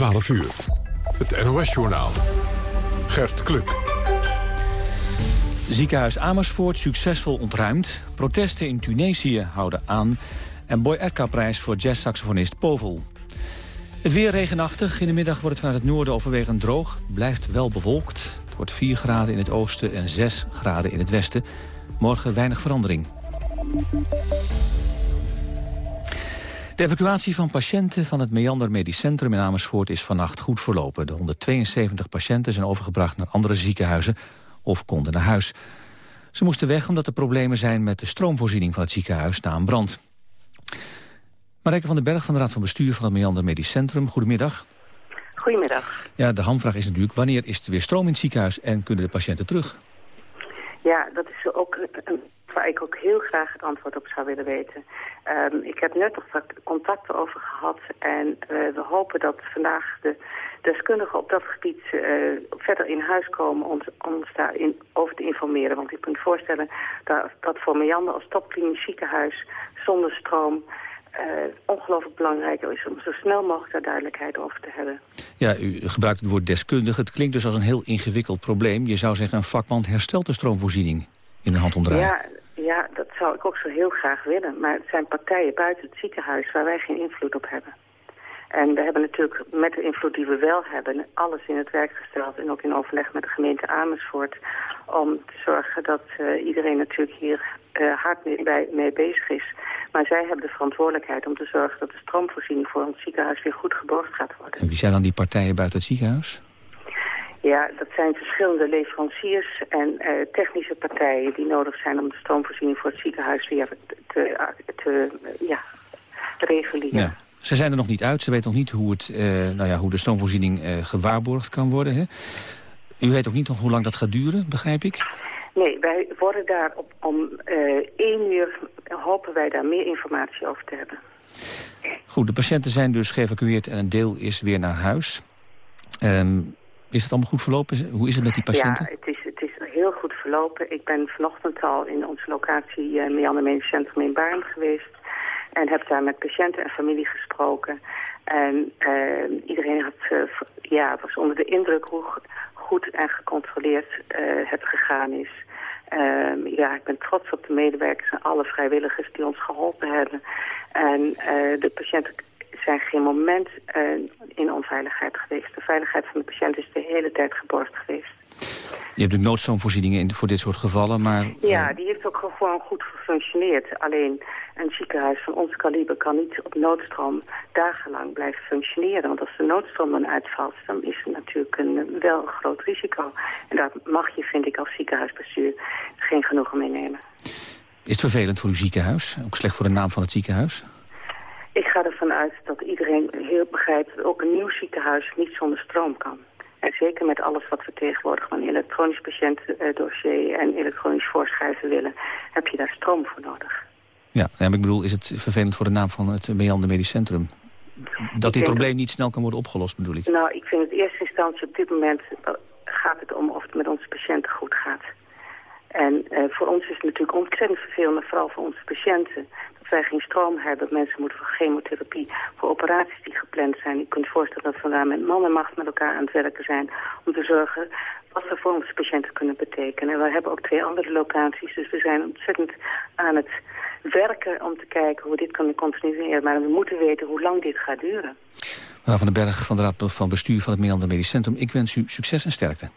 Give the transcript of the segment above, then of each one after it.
12 uur. Het NOS-journaal. Gert Kluk. Ziekenhuis Amersfoort succesvol ontruimd. Protesten in Tunesië houden aan. En Boy Erka-prijs voor jazzsaxofonist Povel. Het weer regenachtig. In de middag wordt het vanuit het noorden overwegend droog. Blijft wel bewolkt. Het wordt 4 graden in het oosten en 6 graden in het westen. Morgen weinig verandering. De evacuatie van patiënten van het Meander Medisch Centrum in Amersfoort is vannacht goed verlopen. De 172 patiënten zijn overgebracht naar andere ziekenhuizen of konden naar huis. Ze moesten weg omdat er problemen zijn met de stroomvoorziening van het ziekenhuis na een brand. Marijke van den Berg van de Raad van Bestuur van het Meander Medisch Centrum. Goedemiddag. Goedemiddag. Ja, de hamvraag is natuurlijk wanneer is er weer stroom in het ziekenhuis en kunnen de patiënten terug? Ja, dat is ook een waar ik ook heel graag het antwoord op zou willen weten. Ehm, ik heb net nog contacten over gehad en uh, we hopen dat vandaag de deskundigen op dat gebied uh, verder in huis komen om ons daarin over te informeren. Want ik kunt voorstellen dat, dat voor Meander als topklinisch ziekenhuis zonder stroom uh, ongelooflijk belangrijk is om zo snel mogelijk daar duidelijkheid over te hebben. Ja, u gebruikt het woord deskundige. Het klinkt dus als een heel ingewikkeld probleem. Je zou zeggen een vakman herstelt de stroomvoorziening in een handomdraai. Ja, ja, dat zou ik ook zo heel graag willen. Maar het zijn partijen buiten het ziekenhuis waar wij geen invloed op hebben. En we hebben natuurlijk met de invloed die we wel hebben... alles in het werk gesteld en ook in overleg met de gemeente Amersfoort... om te zorgen dat uh, iedereen natuurlijk hier uh, hard mee, bij, mee bezig is. Maar zij hebben de verantwoordelijkheid om te zorgen... dat de stroomvoorziening voor ons ziekenhuis weer goed geborgd gaat worden. En wie zijn dan die partijen buiten het ziekenhuis? Ja, dat zijn verschillende leveranciers en uh, technische partijen die nodig zijn om de stroomvoorziening voor het ziekenhuis weer te, te, ja, te reguleren. Ja. Ze zijn er nog niet uit. Ze weten nog niet hoe, het, uh, nou ja, hoe de stroomvoorziening uh, gewaarborgd kan worden. Hè? U weet ook niet nog hoe lang dat gaat duren, begrijp ik? Nee, wij worden daar op, om één uur hopen wij daar meer informatie over te hebben. Goed, de patiënten zijn dus geëvacueerd en een deel is weer naar huis. Um, is het allemaal goed verlopen? Hoe is het met die patiënten? Ja, het is, het is heel goed verlopen. Ik ben vanochtend al in onze locatie uh, Meander Medisch Centrum in Baarn geweest. En heb daar met patiënten en familie gesproken. En uh, iedereen had, uh, ja, was onder de indruk hoe goed en gecontroleerd het gegaan is. Ehm, ja, ik ben trots op de medewerkers en alle vrijwilligers die ons geholpen hebben. En de patiënten zijn geen moment uh, in onveiligheid geweest. De veiligheid van de patiënt is de hele tijd geborgd geweest. Je hebt de noodstroomvoorzieningen voor dit soort gevallen, maar... Ja, die heeft ook gewoon goed gefunctioneerd. Alleen een ziekenhuis van ons kaliber kan niet op noodstroom dagenlang blijven functioneren. Want als de noodstroom dan uitvalt, dan is er natuurlijk een, wel een groot risico. En daar mag je, vind ik, als ziekenhuisbestuur geen genoegen mee nemen. Is het vervelend voor uw ziekenhuis? Ook slecht voor de naam van het ziekenhuis? Ik ga ervan uit dat iedereen heel begrijpt dat ook een nieuw ziekenhuis niet zonder stroom kan. En zeker met alles wat we tegenwoordig van elektronisch patiëntendossier en elektronisch voorschrijven willen, heb je daar stroom voor nodig. Ja, maar ik bedoel, is het vervelend voor de naam van het Meander Medisch Centrum? Dat dit probleem niet snel kan worden opgelost, bedoel ik? Nou, ik vind het in eerste instantie op dit moment eh, gaat het om of het met onze patiënten goed gaat. En uh, voor ons is het natuurlijk ontzettend vervelend, maar vooral voor onze patiënten wij geen stroom hebben. Mensen moeten voor chemotherapie, voor operaties die gepland zijn. Je kunt voorstellen dat we daar met man en macht met elkaar aan het werken zijn... om te zorgen wat we voor onze patiënten kunnen betekenen. En we hebben ook twee andere locaties, dus we zijn ontzettend aan het werken om te kijken hoe we dit kunnen continueren. Maar we moeten weten hoe lang dit gaat duren. Mevrouw van den Berg van de Raad van Bestuur van het Meander Medisch Centrum. Ik wens u succes en sterkte.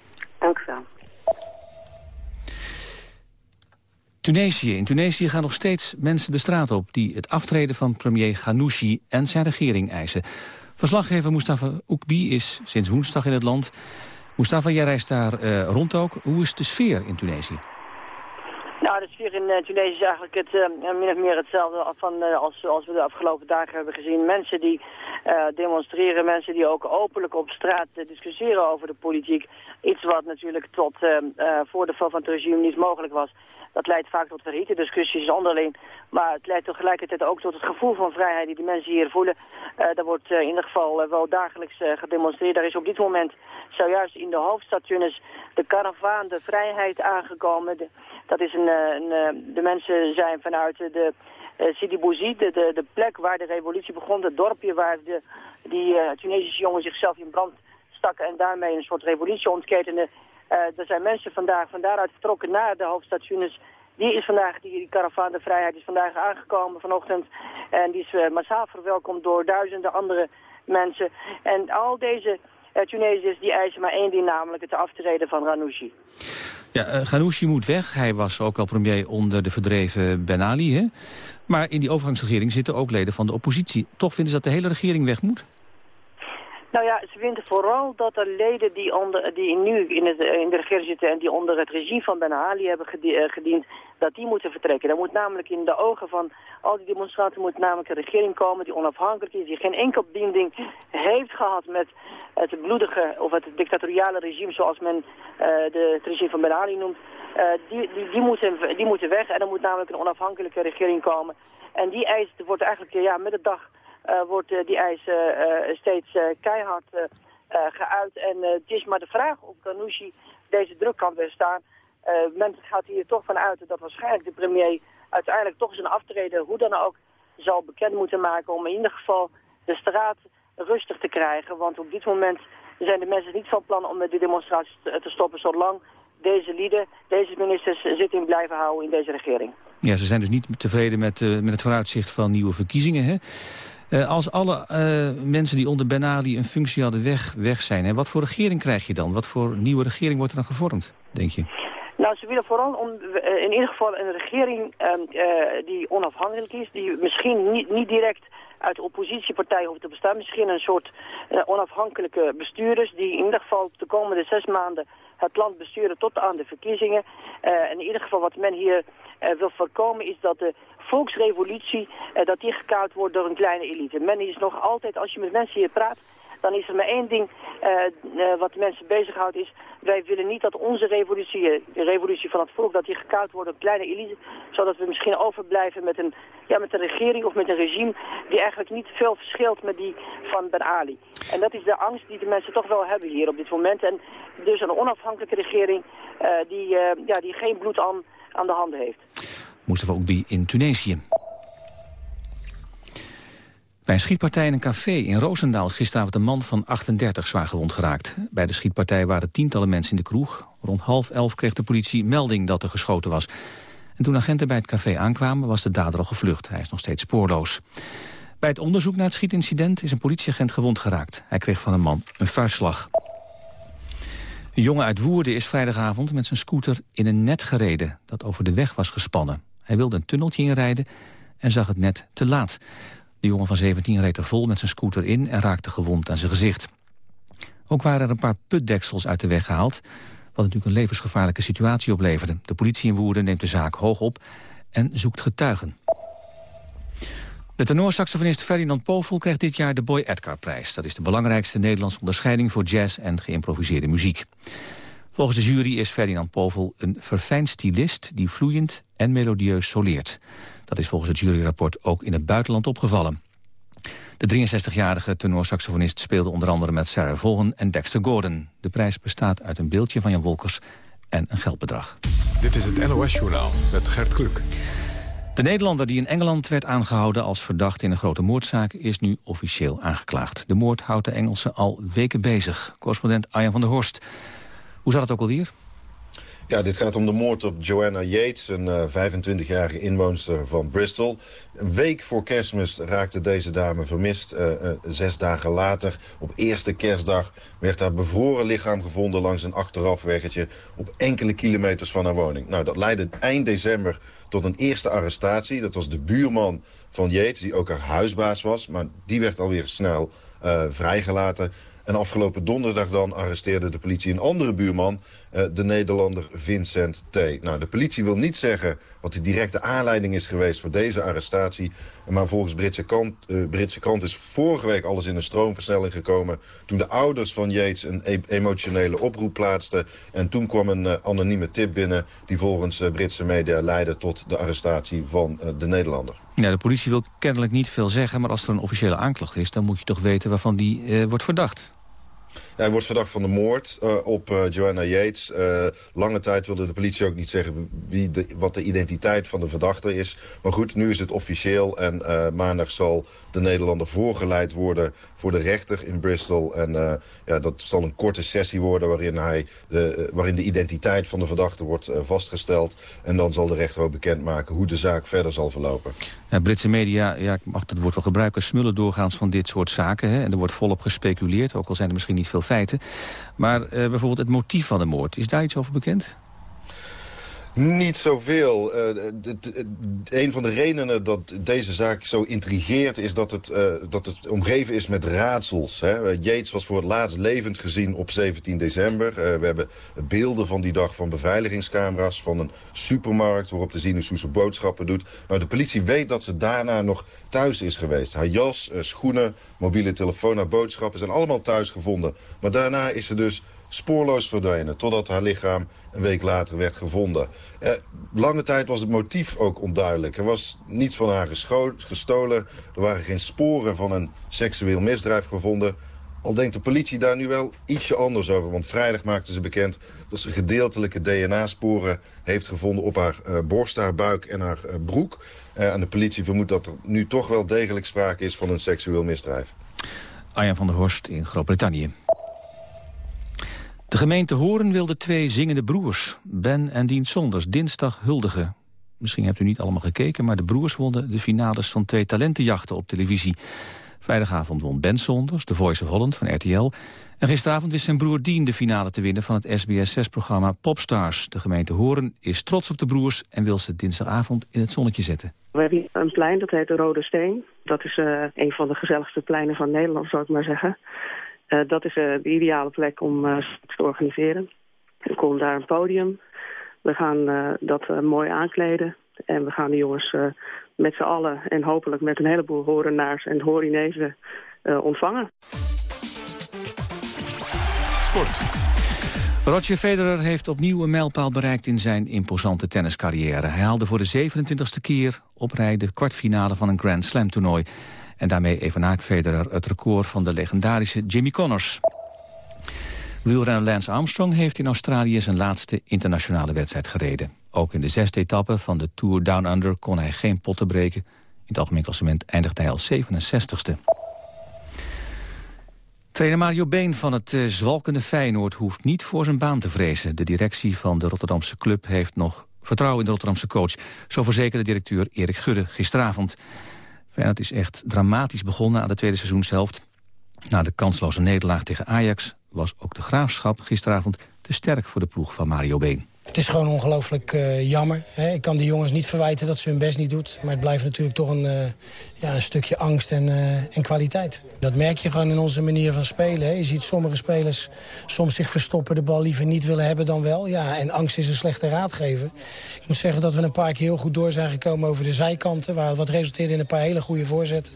Tunesië. In Tunesië gaan nog steeds mensen de straat op... die het aftreden van premier Ghanouchi en zijn regering eisen. Verslaggever Mustafa Oekbi is sinds woensdag in het land. Mustafa, jij reist daar uh, rond ook. Hoe is de sfeer in Tunesië? De sfeer in uh, Tunesië is eigenlijk het, uh, min of meer hetzelfde van, uh, als, als we de afgelopen dagen hebben gezien. Mensen die demonstreren, mensen die ook openlijk op straat discussiëren over de politiek. Iets wat natuurlijk tot voor de val van het regime niet mogelijk was. Dat leidt vaak tot verhitte discussies onderling. Maar het leidt tegelijkertijd ook tot het gevoel van vrijheid die de mensen hier voelen. Daar wordt in ieder geval wel dagelijks gedemonstreerd. Daar is op dit moment zojuist in de hoofdstad Tunis de karavaan de vrijheid aangekomen. Dat is een, een de mensen zijn vanuit de Sidi Bouzi, de, de, de, plek waar de revolutie begon, het dorpje waar de, die Tunesische jongen zichzelf in brand stakken en daarmee een soort revolutie ontketenen. er zijn mensen vandaag van daaruit vertrokken naar de hoofdstad Tunis die is vandaag, die, karavaan de vrijheid is vandaag aangekomen vanochtend. En die is massaal verwelkomd door duizenden andere mensen. En al deze Tunesiërs die eisen maar één ding, namelijk het aftreden van Ranouchi. Ja, uh, moet weg. Hij was ook al premier onder de verdreven Ben Ali. Hè? Maar in die overgangsregering zitten ook leden van de oppositie. Toch vinden ze dat de hele regering weg moet? Nou ja, ze vinden vooral dat er leden die, onder, die nu in, het, in de regering zitten en die onder het regime van Ben Ali hebben eh, gediend, dat die moeten vertrekken. Er moet namelijk in de ogen van al die demonstranten moet namelijk een regering komen die onafhankelijk is, die geen enkel binding heeft gehad met het bloedige of het dictatoriale regime zoals men uh, de, het regime van Ben Ali noemt. Die, die, die, moeten, die moeten weg en er moet namelijk een onafhankelijke regering komen. En die eis wordt eigenlijk ja, met de dag wordt uh, die eis uh, steeds keihard geuit. En het is maar de vraag of Ghanouchi deze druk kan weerstaan. men gaat hier toch van uit dat waarschijnlijk de premier uiteindelijk toch zijn aftreden, hoe dan ook, zal bekend moeten maken om in ieder geval de straat rustig te krijgen. Want op dit moment zijn de mensen niet van plan om de demonstraties te stoppen zolang deze lieden, deze ministers zitting blijven houden in deze regering. Ja, ze zijn dus niet tevreden met, met het vooruitzicht van nieuwe verkiezingen. Hè? Uh, als alle uh, mensen die onder Ben Ali een functie hadden weg, weg zijn, hè, wat voor regering krijg je dan? Wat voor nieuwe regering wordt er dan gevormd, denk je? Nou, ze willen vooral om, uh, in ieder geval een regering ehm, die onafhankelijk is, die misschien niet, niet direct uit de oppositiepartij hoeft te bestaan. Misschien een soort onafhankelijke bestuurders die in ieder geval de komende zes maanden het land besturen tot aan de verkiezingen. en in ieder geval wat men hier wil voorkomen is dat de volksrevolutie, uh, dat die gekauwd wordt door een kleine elite. Men is nog altijd, als je met mensen hier praat, dan is er maar één ding uh, uh, wat de mensen bezighoudt is... wij willen niet dat onze revolutie, de revolutie van het volk, dat die gekauwd wordt door kleine elite... zodat we misschien overblijven met een, ja, met een regering of met een regime... die eigenlijk niet veel verschilt met die van Ben Ali. En dat is de angst die de mensen toch wel hebben hier op dit moment. En dus een onafhankelijke regering die, ja, die geen bloed aan, aan de handen heeft. Mustafa Oekbi in Tunesië. Bij een schietpartij in een café in Roosendaal is gisteravond een man van 38 zwaar gewond geraakt. Bij de schietpartij waren tientallen mensen in de kroeg. Rond half elf kreeg de politie melding dat er geschoten was. En toen agenten bij het café aankwamen was de dader al gevlucht. Hij is nog steeds spoorloos. Bij het onderzoek naar het schietincident is een politieagent gewond geraakt. Hij kreeg van een man een vuistslag. Een jongen uit Woerden is vrijdagavond met zijn scooter in een net gereden... dat over de weg was gespannen. Hij wilde een tunneltje inrijden en zag het net te laat. De jongen van 17 reed er vol met zijn scooter in en raakte gewond aan zijn gezicht. Ook waren er een paar putdeksels uit de weg gehaald... wat natuurlijk een levensgevaarlijke situatie opleverde. De politie in Woerden neemt de zaak hoog op en zoekt getuigen. De tenorsaxofonist Ferdinand Povel krijgt dit jaar de Boy Edgar-prijs. Dat is de belangrijkste Nederlandse onderscheiding voor jazz en geïmproviseerde muziek. Volgens de jury is Ferdinand Povel een verfijnd stylist die vloeiend en melodieus soleert. Dat is volgens het juryrapport ook in het buitenland opgevallen. De 63-jarige tenorsaxofonist speelde onder andere met Sarah Vaughan en Dexter Gordon. De prijs bestaat uit een beeldje van Jan Wolkers en een geldbedrag. Dit is het NOS-journaal met Gert Kluk. De Nederlander die in Engeland werd aangehouden als verdacht in een grote moordzaak is nu officieel aangeklaagd. De moord houdt de Engelsen al weken bezig. Correspondent Arjan van der Horst. Hoe zat het ook alweer? Ja, dit gaat om de moord op Joanna Yates, een uh, eh, 25-jarige inwoonster van Bristol. Een week voor kerstmis raakte deze dame vermist. Uh, uh, zes dagen later, op eerste kerstdag, werd haar bevroren lichaam gevonden... langs een achterafweggetje op enkele kilometers van haar woning. Nou, dat leidde eind december tot een eerste arrestatie. Dat was de buurman van Yates, die ook haar huisbaas was. Maar die werd alweer snel vrijgelaten... En afgelopen donderdag dan arresteerde de politie een andere buurman... Uh, de Nederlander Vincent T. Nou, de politie wil niet zeggen wat de directe aanleiding is geweest voor deze arrestatie. Maar volgens Britse krant, uh, Britse krant is vorige week alles in een stroomversnelling gekomen... toen de ouders van Yates een e emotionele oproep plaatsten. En toen kwam een uh, anonieme tip binnen... die volgens Britse media leidde tot de arrestatie van de Nederlander. Ja, de politie wil kennelijk niet veel zeggen, maar als er een officiële aanklacht is... dan moet je toch weten waarvan die wordt verdacht. Hij wordt verdacht van de moord uh, op uh, Joanna Yates. Uh, lange tijd wilde de politie ook niet zeggen wie wat de identiteit van de verdachte is. Maar goed, nu is het officieel en maandag zal de Nederlander voorgeleid worden voor de rechter in Bristol. En ja, dat zal een korte sessie worden waarin, hij de, waarin de identiteit van de verdachte wordt vastgesteld. En dan zal de rechter ook bekendmaken hoe de zaak verder zal verlopen. Britse media, ja, ik mag het woord wel gebruiken, smullen doorgaans van dit soort zaken. Hè? En er wordt volop gespeculeerd, ook al zijn er misschien niet veel feiten. Maar uh, bijvoorbeeld het motief van de moord, is daar iets over bekend? Niet zoveel. Uh, een van de redenen dat deze zaak zo intrigeert... is dat het, uh, dat het omgeven is met raadsels. Hè. Yates was voor het laatst levend gezien op 17 december. We hebben beelden van die dag van beveiligingscamera's... van een supermarkt waarop de Zinusoese boodschappen doet. Nou, de politie weet dat ze daarna nog thuis is geweest. Haar jas, schoenen, mobiele telefoon, haar boodschappen... zijn allemaal thuis gevonden. Maar daarna is ze dus spoorloos verdwenen... totdat haar lichaam een week later werd gevonden. Eh, lange tijd was het motief ook onduidelijk. Er was niets van haar gestolen. Er waren geen sporen van een seksueel misdrijf gevonden. Al denkt de politie daar nu wel ietsje anders over. Want vrijdag maakte ze bekend dat ze gedeeltelijke DNA-sporen heeft gevonden... op haar uh, borst, haar buik en haar uh, broek. Uh, en de politie vermoedt dat er nu toch wel degelijk sprake is van een seksueel misdrijf. Arjan van der Horst in Groot-Brittannië. De gemeente Horen wilde twee zingende broers, Ben en Dien Sonders, dinsdag huldigen. Misschien hebt u niet allemaal gekeken, maar de broers wonnen de finales van twee talentenjachten op televisie. Vrijdagavond won Ben Sonders, The Voice of Holland van RTL. En gisteravond wist zijn broer Dien de finale te winnen van het SBS6-programma Popstars. De gemeente Horen is trots op de broers en wil ze dinsdagavond in het zonnetje zetten. We hebben een plein, dat heet de Rode Steen. Dat is uh, een van de gezelligste pleinen van Nederland, zou ik maar zeggen. Uh, dat is uh, de ideale plek om uh, te organiseren. Er komt daar een podium. We gaan dat mooi aankleden. En we gaan de jongens met z'n allen en hopelijk met een heleboel horenaars en horinezen ontvangen. Sport. Roger Federer heeft opnieuw een mijlpaal bereikt in zijn imposante tenniscarrière. Hij haalde voor de 27e keer op rij de kwartfinale van een Grand Slam toernooi. En daarmee evenaart Federer het record van de legendarische Jimmy Connors. Wielrenner Lance Armstrong heeft in Australië zijn laatste internationale wedstrijd gereden. Ook in de zesde etappe van de Tour Down Under kon hij geen potten breken. In het algemeen klassement eindigde hij als 67ste. Trainer Mario Been van het uh, zwalkende Feyenoord hoeft niet voor zijn baan te vrezen. De directie van de Rotterdamse club heeft nog vertrouwen in de Rotterdamse coach. Zo verzekerde directeur Erik Gudde gisteravond. Feyenoord is echt dramatisch begonnen aan de tweede seizoenshelft. Na de kansloze nederlaag tegen Ajax was ook de Graafschap gisteravond te sterk voor de ploeg van Mario Been. Het is gewoon ongelooflijk uh, jammer. Hè. Ik kan de jongens niet verwijten dat ze hun best niet doet. Maar het blijft natuurlijk toch een, uh, ja, een stukje angst en, uh, en kwaliteit. Dat merk je gewoon in onze manier van spelen. Hè. Je ziet sommige spelers soms zich verstoppen, de bal liever niet willen hebben dan wel. Ja, en angst is een slechte raadgever. Ik moet zeggen dat we een paar keer heel goed door zijn gekomen over de zijkanten. Waar wat resulteerde in een paar hele goede voorzetten.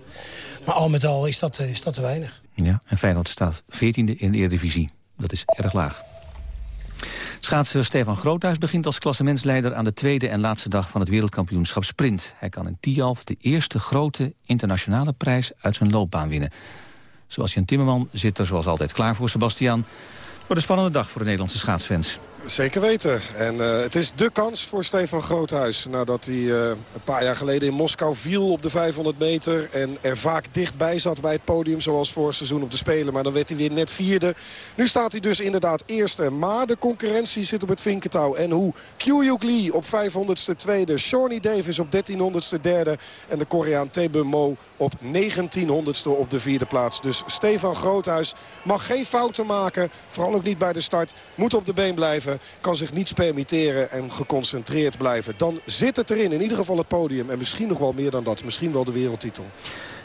Maar al met al is dat, is dat te weinig. Ja, en Feyenoord staat 14e in de Eredivisie. Dat is erg laag. Schaatser Stefan Groothuis begint als klassementsleider aan de tweede en laatste dag van het wereldkampioenschap sprint. Hij kan in Tialf de eerste grote internationale prijs uit zijn loopbaan winnen. Sebastian Timmerman zit er zoals altijd klaar voor Sebastian. Wordt een spannende dag voor de Nederlandse schaatsfans. Zeker weten. En uh, het is de kans voor Stefan Groothuis. Nadat hij uh, een paar jaar geleden in Moskou viel op de 500 meter. En er vaak dichtbij zat bij het podium. Zoals vorig seizoen op de Spelen. Maar dan werd hij weer net vierde. Nu staat hij dus inderdaad eerste. Maar de concurrentie zit op het vinkentouw. En hoe Kyuyuk Lee op 500ste tweede. Shawnee Davis op 1300ste derde. En de Koreaan Tebe Mo op 1900ste op de vierde plaats. Dus Stefan Groothuis mag geen fouten maken. Vooral ook niet bij de start. Moet op de been blijven kan zich niets permitteren en geconcentreerd blijven. Dan zit het erin, in ieder geval het podium. En misschien nog wel meer dan dat, misschien wel de wereldtitel.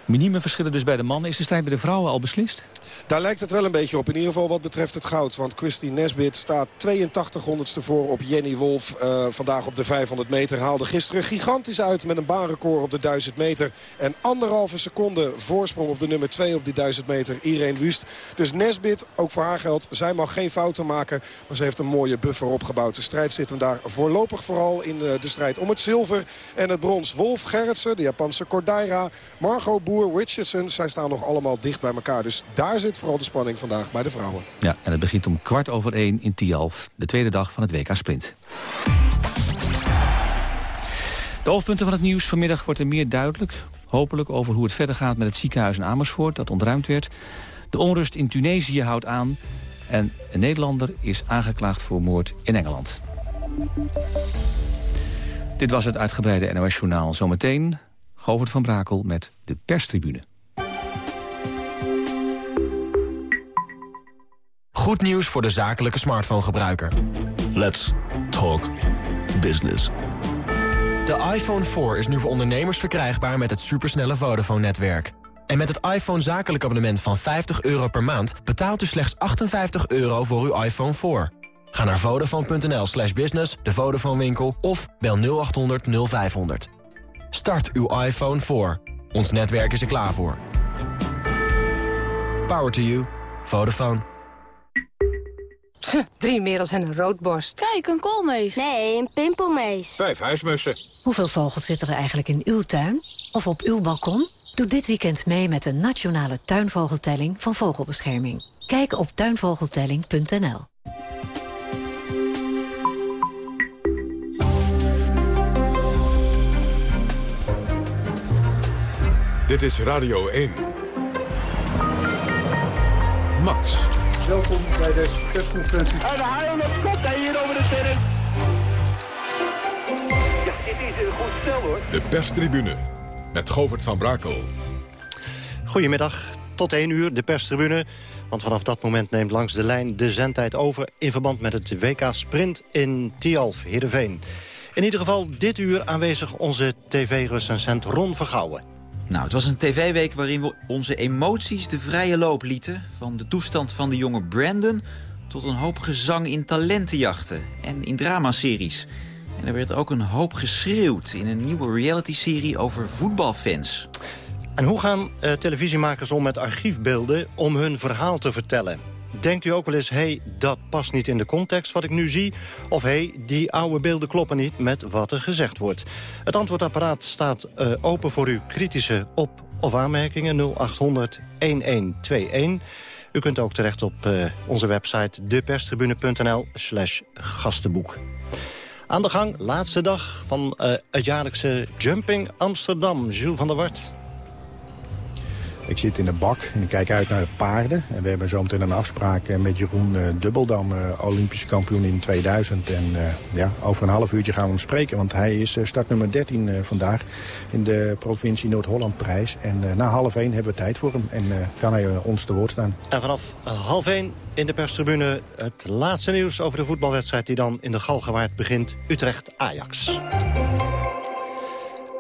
Minieme verschillen dus bij de mannen. Is de strijd bij de vrouwen al beslist? Daar lijkt het wel een beetje op. In ieder geval wat betreft het goud. Want Christine Nesbit staat 82 honderdste voor op Jenny Wolf. Uh, vandaag op de 500 meter haalde gisteren gigantisch uit met een baanrecord op de 1000 meter. En anderhalve seconde voorsprong op de nummer 2 op die 1000 meter. Irene Wust. Dus Nesbit, ook voor haar geld, zij mag geen fouten maken. Maar ze heeft een mooie buffer opgebouwd. De strijd zit hem daar voorlopig vooral in eh, de strijd om het zilver en het brons. Wolf Gerritsen, de Japanse Cordaira, Margot Jabboer, Richardson. Zij staan nog allemaal dicht bij elkaar. Dus daar zit vooral de spanning vandaag bij de vrouwen. Ja, en het begint om kwart over één in Tialf. De tweede dag van het WK Sprint. De hoofdpunten van het nieuws vanmiddag wordt er meer duidelijk. Hopelijk over hoe het verder gaat met het ziekenhuis in Amersfoort... dat ontruimd werd. De onrust in Tunesië houdt aan. En een Nederlander is aangeklaagd voor moord in Engeland. Dit was het uitgebreide NOS-journaal. Zometeen Govert van Brakel met de perstribune. Goed nieuws voor de zakelijke smartphone-gebruiker. Let's talk business. De iPhone 4 is nu voor ondernemers verkrijgbaar met het supersnelle Vodafone-netwerk. En met het iPhone zakelijk abonnement van 50 euro per maand... betaalt u slechts 58 euro voor uw iPhone 4. Ga naar vodafone.nl slash business, de Vodafone winkel... of bel 0800 0500. Start uw iPhone 4. Ons netwerk is er klaar voor. Power to you. Vodafone. Drie merels en een roodborst. Kijk, een koolmees. Nee, een pimpelmees. Vijf huismussen. Hoeveel vogels zitten er eigenlijk in uw tuin? Of op uw balkon? Doe dit weekend mee met de nationale tuinvogeltelling van Vogelbescherming. Kijk op tuinvogeltelling.nl. Dit is Radio 1. Max. Welkom bij deze persconferentie. En de haal op kop hier over de sterren. Ja, dit is een goed stel hoor. De perstribune met Govert van Brakel. Goedemiddag, tot 1 uur de perstribune. Want vanaf dat moment neemt langs de lijn de zendtijd over... in verband met het WK Sprint in Tialf, Heerenveen. In ieder geval dit uur aanwezig onze tv-recensent Ron Vergouwen. Nou, het was een tv-week waarin we onze emoties de vrije loop lieten. Van de toestand van de jonge Brandon tot een hoop gezang in talentenjachten en in dramaseries. En er werd ook een hoop geschreeuwd in een nieuwe reality-serie over voetbalfans. En hoe gaan uh, televisiemakers om met archiefbeelden om hun verhaal te vertellen? Denkt u ook wel eens, hé, hey, dat past niet in de context wat ik nu zie? Of hé, hey, die oude beelden kloppen niet met wat er gezegd wordt? Het antwoordapparaat staat uh, open voor uw kritische op- of aanmerkingen 0800 1121. U kunt ook terecht op uh, onze website deperstribune.nl slash gastenboek. Aan de gang, laatste dag van uh, het jaarlijkse Jumping Amsterdam. Jules van der Wart. Ik zit in de bak en ik kijk uit naar de paarden. En we hebben zometeen een afspraak met Jeroen uh, Dubbeldam, uh, Olympische kampioen in 2000. En ja, over een half uurtje gaan we hem spreken, want hij is startnummer 13 vandaag in de provincie Noord-Holland-prijs. En na half één hebben we tijd voor hem en kan hij ons te woord staan. En vanaf half één in de perstribune het laatste nieuws over de voetbalwedstrijd die dan in de Galgenwaard begint. Utrecht-Ajax.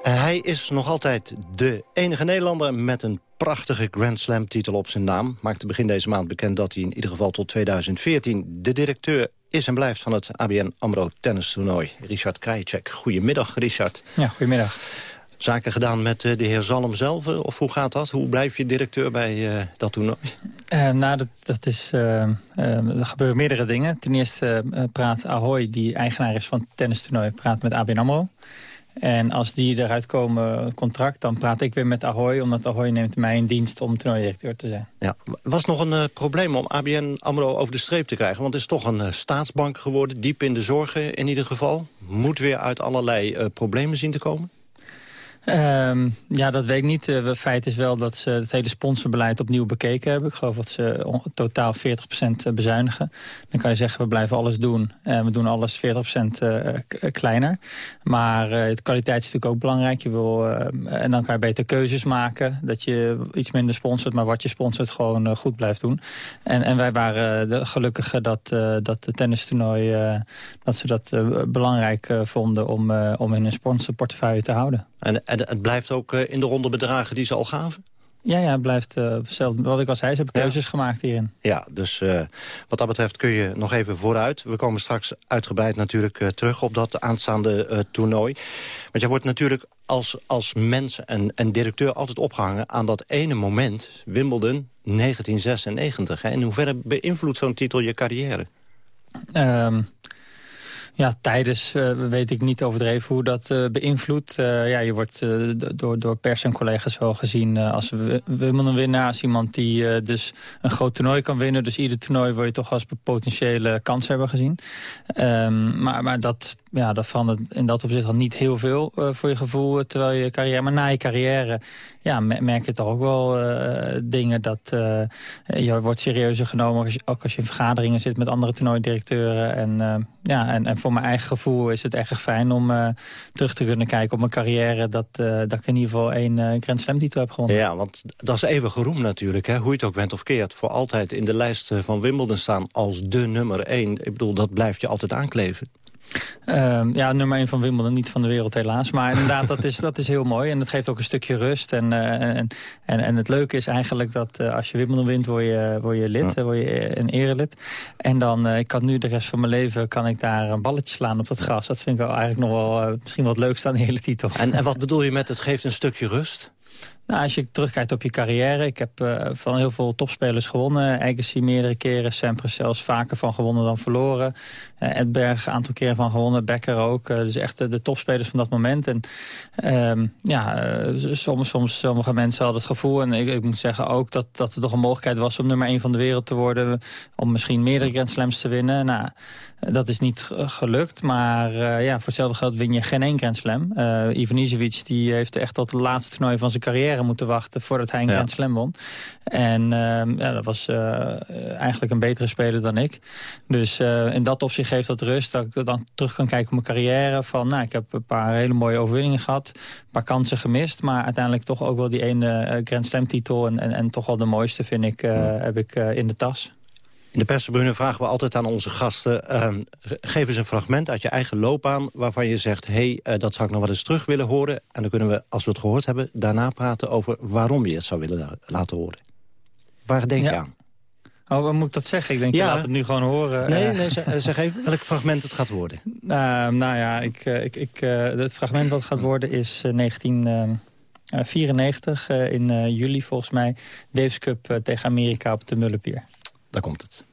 Hij is nog altijd de enige Nederlander met een prachtige Grand Slam titel op zijn naam. Maakte begin deze maand bekend dat hij in ieder geval tot 2014 de directeur is en blijft van het ABN AMRO tennistoernooi. Richard Krajicek. Goedemiddag, Richard. Ja, goedemiddag. Zaken gedaan met de heer Zalm zelf, of hoe gaat dat? Hoe blijf je directeur bij uh, dat toernooi? Uh, nou, dat, dat is, uh, er gebeuren meerdere dingen. Ten eerste praat Ahoy, die eigenaar is van het tennistoernooi, praat met ABN AMRO. En als die eruit komen, contract, dan praat ik weer met Ahoy... omdat Ahoy neemt mij in dienst om toernooidirecteur te zijn. Ja. Was nog een uh, probleem om ABN AMRO over de streep te krijgen? Want het is toch een uh, staatsbank geworden, diep in de zorgen in ieder geval. Moet weer uit allerlei uh, problemen zien te komen? Um, ja, dat weet ik niet. Het uh, feit is wel dat ze het hele sponsorbeleid opnieuw bekeken hebben. Ik geloof dat ze totaal 40% bezuinigen. Dan kan je zeggen, we blijven alles doen. Uh, we doen alles 40% uh, kleiner. Maar de kwaliteit is natuurlijk ook belangrijk. Je wil, en dan kan je beter keuzes maken. Dat je iets minder sponsort, maar wat je sponsort gewoon goed blijft doen. En, en wij waren de gelukkige dat, dat de tennistoernooi... dat ze dat belangrijk vonden om, om in een sponsorportefeuille te houden. En, en het blijft ook in de ronde bedragen die ze al gaven? Ja, ja, het blijft uh, hetzelfde. Wat ik al zei, ze hebben keuzes ja. gemaakt hierin. Ja, dus uh, wat dat betreft kun je nog even vooruit. We komen straks uitgebreid natuurlijk uh, terug op dat aanstaande toernooi. Want jij wordt natuurlijk als, als mens en, en directeur altijd opgehangen... aan dat ene moment, Wimbledon 1996. Hè? In hoeverre beïnvloedt zo'n titel je carrière? Um, Ja, tijdens uh, weet ik niet overdreven hoe dat uh, beïnvloedt. Uh, ja, je wordt door, door pers en collega's wel gezien als Wimbledon winnaar. Als iemand die dus een groot toernooi kan winnen. Dus ieder toernooi word je toch als potentiële kans hebben gezien. Um, maar, maar dat ja, dat verandert in dat opzicht al niet heel veel uh, voor je gevoel uh, terwijl je carrière. Maar na je carrière ja, merk je toch ook wel uh, dingen dat je wordt serieuzer genomen. Ook als je in vergaderingen zit met andere toernooidirecteuren. En, ja, en, en voor mijn eigen gevoel is het echt fijn om terug te kunnen kijken op mijn carrière. Dat, dat ik in ieder geval één Grand Slam titel heb gewonnen. Ja, want dat is even geroemd natuurlijk. Hè? Hoe je het ook bent of keert. Voor altijd in de lijst van Wimbledon staan als de nummer één. Ik bedoel, dat blijft je altijd aankleven. Uh, ja, nummer 1 van Wimbledon, niet van de wereld helaas. Maar inderdaad, dat is, dat is heel mooi. En het geeft ook een stukje rust. En, uh, en, en, en, het leuke is eigenlijk dat uh, als je Wimbledon wint, word je, word je lid. Ja. Word je een erelid. En dan, uh, ik kan nu de rest van mijn leven, kan ik daar een balletje slaan op dat gras. Dat vind ik wel eigenlijk nog wel misschien wat leukste aan de hele titel. En, en wat bedoel je met het geeft een stukje rust? Nou, als je terugkijkt op je carrière. Ik heb uh, van heel veel topspelers gewonnen. Agassi meerdere keren. Sampras zelfs vaker van gewonnen dan verloren. Uh, Edberg een aantal keren van gewonnen. Becker ook. Uh, dus echt de topspelers van dat moment. En ehm, ja, soms, soms sommige mensen hadden het gevoel. En ik, ik, moet zeggen ook dat, dat er toch een mogelijkheid was om nummer 1 van de wereld te worden. Om misschien meerdere Grand Slams te winnen. Nou, dat is niet gelukt. Maar ja, voor hetzelfde geld win je geen één Grand Slam. Uh, Ivan Isevic die heeft echt tot het laatste toernooi van zijn carrière moeten wachten voordat hij een ja. Grand Slam won. En uh, ja, dat was uh, eigenlijk een betere speler dan ik. Dus uh, in dat opzicht geeft dat rust dat ik dan terug kan kijken op mijn carrière. Van, nou, ik heb een paar hele mooie overwinningen gehad. Een paar kansen gemist. Maar uiteindelijk toch ook wel die ene Grand Slam titel. En, en, en toch wel de mooiste vind ik, heb ik in de tas. In de perstribune vragen we altijd aan onze gasten... Uh, geef eens een fragment uit je eigen loopbaan... waarvan je zegt, hé, hey, uh, dat zou ik nog wel eens terug willen horen. En dan kunnen we, als we het gehoord hebben... daarna praten over waarom je het zou willen laten horen. Waar denk ja. je aan? Oh, wat moet ik dat zeggen? Ik denk, ja. je laat het nu gewoon horen. Nee, nee zeg even welk fragment het gaat worden. Uh, nou ja, ik, ik, ik, het fragment dat gaat worden is 1994 in juli volgens mij. Davis Cup tegen Amerika op de Mullenpier. Daar komt het.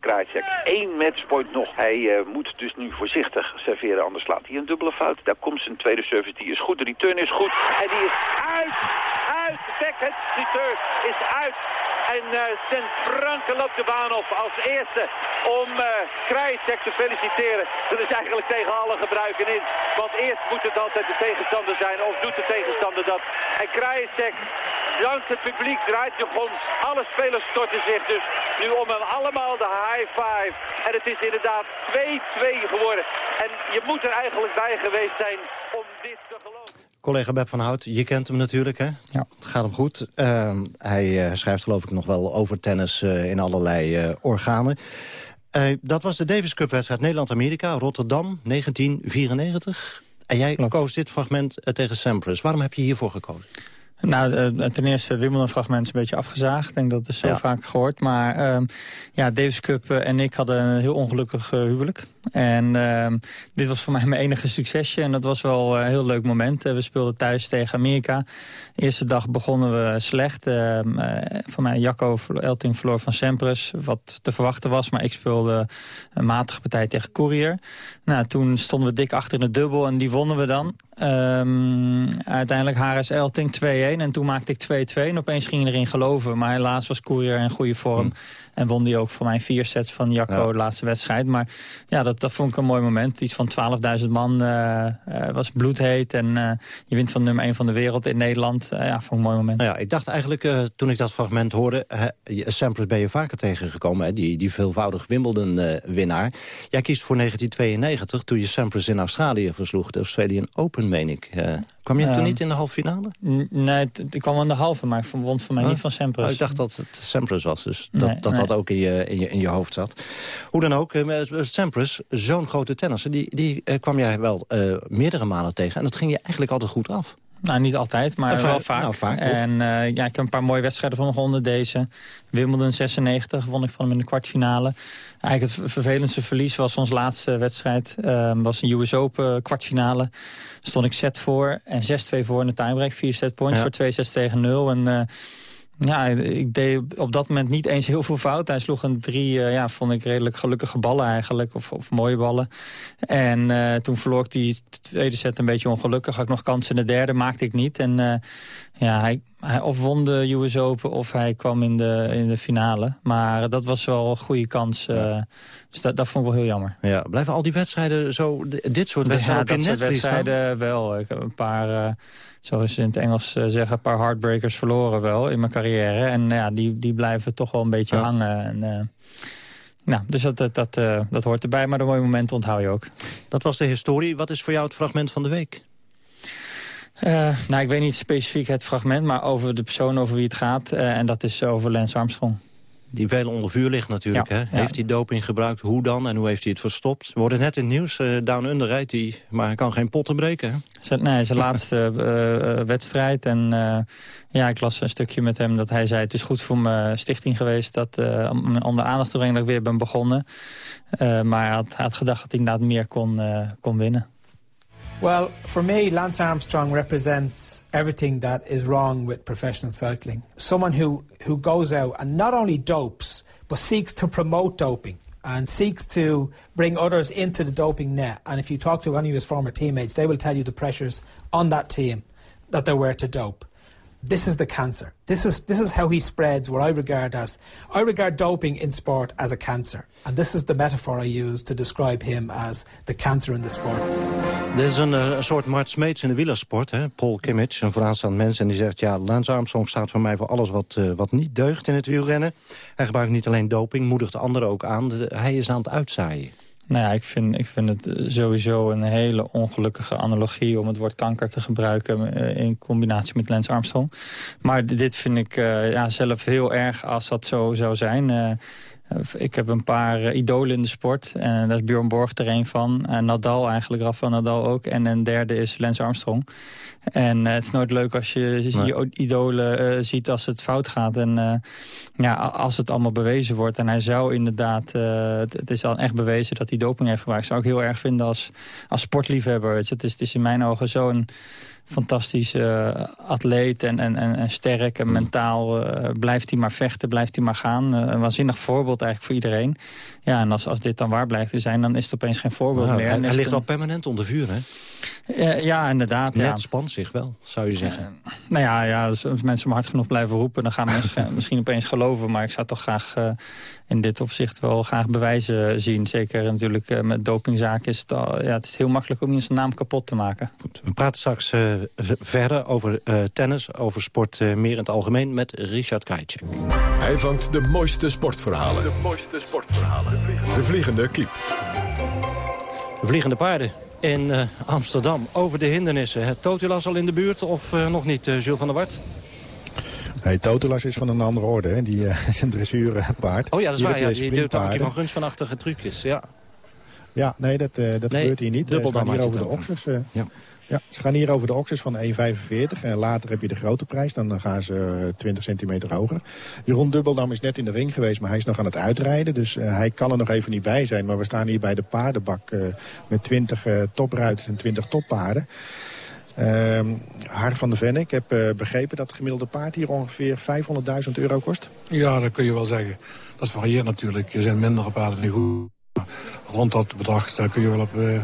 Één matchpoint nog. Hij uh, moet dus nu voorzichtig serveren, anders slaat hij een dubbele fout. Daar komt zijn tweede service, die is goed. De return is goed. En die is uit! Uit! De return is uit! En uh, Sten Franke loopt de baan op als eerste om uh, te feliciteren. Dat is eigenlijk tegen alle gebruiken in. Want eerst moet het altijd de tegenstander zijn, of doet de tegenstander dat. En Krajcek Langs het publiek draait zich om. Alle spelers storten zich dus nu om hem allemaal de high five. En het is inderdaad 2-2 geworden. En je moet er eigenlijk bij geweest zijn om dit te geloven. Collega Beb van Hout, je kent hem natuurlijk, hè? Ja. Het gaat hem goed. Uh, hij uh, schrijft geloof ik nog wel over tennis uh, in allerlei uh, organen. dat was de Davis Cup wedstrijd Nederland-Amerika, Rotterdam, 1994. En jij Klopt. koos dit fragment tegen Sampras. Waarom heb je hiervoor gekozen? Nou, uh, ten eerste Wimbledon-fragment is een beetje afgezaagd. Ik denk dat is zo ja. vaak gehoord. Maar uh, ja, Davis Cup uh, en ik hadden een heel ongelukkig huwelijk. En ehm, dit was voor mij mijn enige succesje. En dat was wel een heel leuk moment. we speelden thuis tegen Amerika. De eerste dag begonnen we slecht. Ehm, voor mij Jacco Elting verloor van Sampras. Wat te verwachten was. Maar ik speelde een matige partij tegen Courier. Nou, toen stonden we dik achter in de dubbel. En die wonnen we dan. Um, uiteindelijk Haris Elting 2-1. En toen maakte ik 2-2. En opeens ging hij erin geloven. Maar helaas was Courier in goede vorm. Hmm. En won die ook voor mij vier sets van Jacco ja. de laatste wedstrijd. Maar ja, dat, dat vond ik een mooi moment. Iets van 12.000 man uh, was bloedheet. En uh, je wint van nummer 1 van de wereld in Nederland. ja, vond ik een mooi moment. Nou ja, ik dacht eigenlijk, toen ik dat fragment hoorde... Sampras ben je vaker tegengekomen. Hè? Die, die veelvoudig Wimbledon-winnaar. Jij kiest voor 1992, toen je Sampras in Australië versloeg. De Australian Open, meen ik. Kwam je toen um, niet in de halve finale? Nee, ik kwam in de halve, maar ik vond voor mij oh. niet van Sampras. Oh, ik dacht dat het Sampras was, dus dat, nee, dat nee. ook in je, in, je, in je hoofd zat. Hoe dan ook, uh, Zo'n grote tennisser... die, die uh, kwam jij wel uh, meerdere malen tegen. En dat ging je eigenlijk altijd goed af. Nou, niet altijd, maar enfin, wel vaak. Nou, vaak en uh, ja, ik heb een paar mooie wedstrijden van hem gewonnen. Deze Wimbledon 96 won ik van hem in de kwartfinale. Eigenlijk het vervelendste verlies was onze laatste wedstrijd. Uh, was een US Open kwartfinale. Stond ik set voor en 6-2 voor in de tiebreak. Vier setpoints ja. voor 2-6 tegen 0. En uh, Ja, ik deed op dat moment niet eens heel veel fout. Hij sloeg een drie, uh, ja, vond ik redelijk gelukkige ballen eigenlijk. Of, of mooie ballen. En uh, toen verloor ik die tweede set een beetje ongelukkig. Had ik nog kansen in de derde, maakte ik niet. En uh, ja, hij, hij of won de US Open of hij kwam in de, in de finale. Maar dat was wel een goede kans. Ja. Dus dat, dat vond ik wel heel jammer. Ja, blijven al die wedstrijden zo, dit soort wedstrijden ja, dat soort wedstrijden wel. Ik heb een paar zoals ze in het Engels zeggen, een paar heartbreakers verloren wel in mijn carrière. En ja, die, die blijven toch wel een beetje ja. hangen. En, uh, nou, dus dat, dat, dat, dat hoort erbij, maar de mooie momenten onthoud je ook. Dat was de historie. Wat is voor jou het fragment van de week? Uh, nou, ik weet niet specifiek het fragment, maar over de persoon over wie het gaat. en dat is over Lance Armstrong. Die veel onder vuur ligt natuurlijk. Ja, hè? ja. Heeft hij doping gebruikt? Hoe dan? En hoe heeft hij het verstopt? We worden net in het nieuws. Uh, Down Under rijdt hij, maar hij kan geen potten breken. Zijn, nee, zijn laatste uh, wedstrijd. En uh, ja, ik las een stukje met hem dat hij zei... het is goed voor mijn stichting geweest dat, om onder aandacht te brengen... dat ik weer ben begonnen. maar hij had, hij had, gedacht dat hij inderdaad meer kon, kon winnen. Well, for me, Lance Armstrong represents everything that is wrong with professional cycling. Someone who, who goes out and not only dopes, but seeks to promote doping and seeks to bring others into the doping net. And if you talk to any of his former teammates, they will tell you the pressures on that team that there were to dope. This is the cancer. This is this is how he spreads what I regard as I regard doping in sport as a cancer. And this is the metaphor I use to describe him as the cancer in the sport. Dit is een, een soort Mart Smeets in de wielersport. Hè? Paul Kimmich, een vooraanstaand mens. En die zegt, ja, Lance Armstrong staat voor mij voor alles wat, uh, wat niet deugt in het wielrennen. Hij gebruikt niet alleen doping, moedigt de anderen ook aan. Hij is aan het uitzaaien. Nou ja, ik vind, ik vind het sowieso een hele ongelukkige analogie... om het woord kanker te gebruiken in combinatie met Lance Armstrong. Maar dit vind ik uh, ja, zelf heel erg als dat zo zou zijn... ik heb een paar uh, idolen in de sport. En daar is Björn Borg er een van. En Nadal eigenlijk, Rafael Nadal ook. En een derde is Lance Armstrong. En uh, het is nooit leuk als je nee. je idolen uh, ziet als het fout gaat. En ja, als het allemaal bewezen wordt. En hij zou inderdaad... Het, het, is al echt bewezen dat hij doping heeft gebruikt. Zou ik heel erg vinden als, als sportliefhebber. Weet je. Het, is, het is in mijn ogen zo'n fantastische uh, atleet en, en, en, sterk en mentaal uh, blijft hij maar vechten, blijft hij maar gaan. Uh, een waanzinnig voorbeeld eigenlijk voor iedereen. Ja, en als, als dit dan waar blijft te zijn, dan is het opeens geen voorbeeld nou, meer. Hij, ligt een... wel permanent onder vuur, hè? ja, inderdaad. Net ja. spant zich wel, zou je zeggen. nou ja, ja als mensen maar hard genoeg blijven roepen... dan gaan mensen misschien opeens geloven. Maar ik zou toch graag in dit opzicht wel graag bewijzen zien. Zeker natuurlijk met dopingzaken is het, al, ja, het is heel makkelijk om zijn naam kapot te maken. Goed, we praten straks uh, verder over uh, tennis, over sport uh, meer in het algemeen met Richard Krajcek. Hij vangt de mooiste sportverhalen. De mooiste sportverhalen. De vliegende kiep. De vliegende paarden in Amsterdam over de hindernissen. Het Totilas al in de buurt of nog niet, Jules van der Wart? Nee, Totolas is van een andere orde. Hè. Die uh, is een dressuurpaard. Oh ja, dat is hier waar. Ja. Die doet ook van gunstvanachtige trucjes. Ja, ja nee, dat, uh, dat nee, gebeurt hier niet. Ze gaan hier over de oxers. Uh, ja. Ja. ze gaan hier over de oxers van 1,45. En later heb je de grote prijs. Dan gaan ze 20 centimeter hoger. Jeroen Dubbeldam is net in de ring geweest, maar hij is nog aan het uitrijden. Dus hij kan er nog even niet bij zijn. Maar we staan hier bij de paardenbak met 20 topruiters en 20 toppaarden. Uh, Har van der Venne, ik heb uh, begrepen dat het gemiddelde paard hier ongeveer 500.000 euro kost. Ja, dat kun je wel zeggen. Dat varieert natuurlijk. Er zijn mindere paarden die goed. Rond dat bedrag daar kun je wel op uh,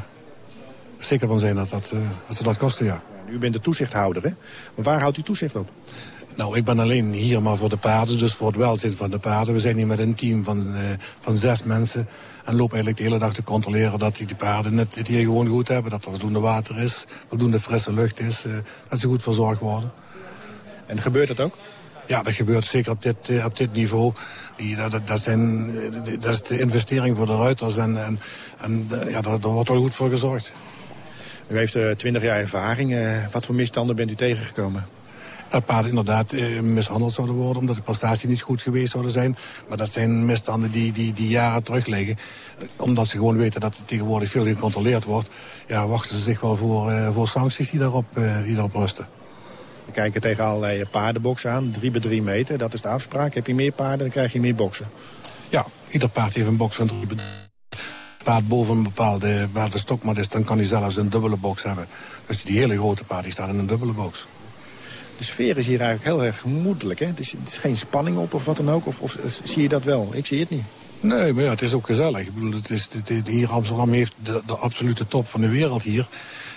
zeker van zijn dat, dat, uh, dat ze dat kosten, ja. U bent de toezichthouder, hè? Maar waar houdt u toezicht op? Nou, ik ben alleen hier maar voor de paarden, dus voor het welzijn van de paarden. We zijn hier met een team van, uh, van zes mensen. En lopen eigenlijk de hele dag te controleren dat die paarden het, het hier gewoon goed hebben. Dat er voldoende water is, voldoende frisse lucht is. Uh, dat ze goed verzorgd worden. En gebeurt dat ook? Ja, dat gebeurt zeker op dit, uh, op dit niveau. Die, dat, dat, zijn, dat is de investering voor de ruiters. En, en, en ja, daar, daar wordt wel goed voor gezorgd. U heeft uh, 20 jaar ervaring. wat voor misstanden bent u tegengekomen? dat paarden inderdaad eh, mishandeld zouden worden... omdat de prestatie niet goed geweest zouden zijn. Maar dat zijn misstanden die, die, die jaren terug liggen. Omdat ze gewoon weten dat er tegenwoordig veel gecontroleerd wordt... Ja, wachten ze zich wel voor, uh, voor sancties die daarop, uh, die daarop rusten. We kijken tegen allerlei paardenboksen aan, drie bij drie meter. Dat is de afspraak. Heb je meer paarden, dan krijg je meer boksen. Ja, ieder paard heeft een box van drie bij paard boven een bepaalde, stokmat is... dan kan hij zelfs een dubbele box hebben. Dus die hele grote paard die staat in een dubbele box. De sfeer is hier eigenlijk heel erg gemoedelijk. Hè? Het, is, het is geen spanning op of wat dan ook. Of, of zie je dat wel? Ik zie het niet. Nee, maar ja, het is ook gezellig. Ik bedoel, het is, het, hier Amsterdam heeft de, de absolute top van de wereld hier.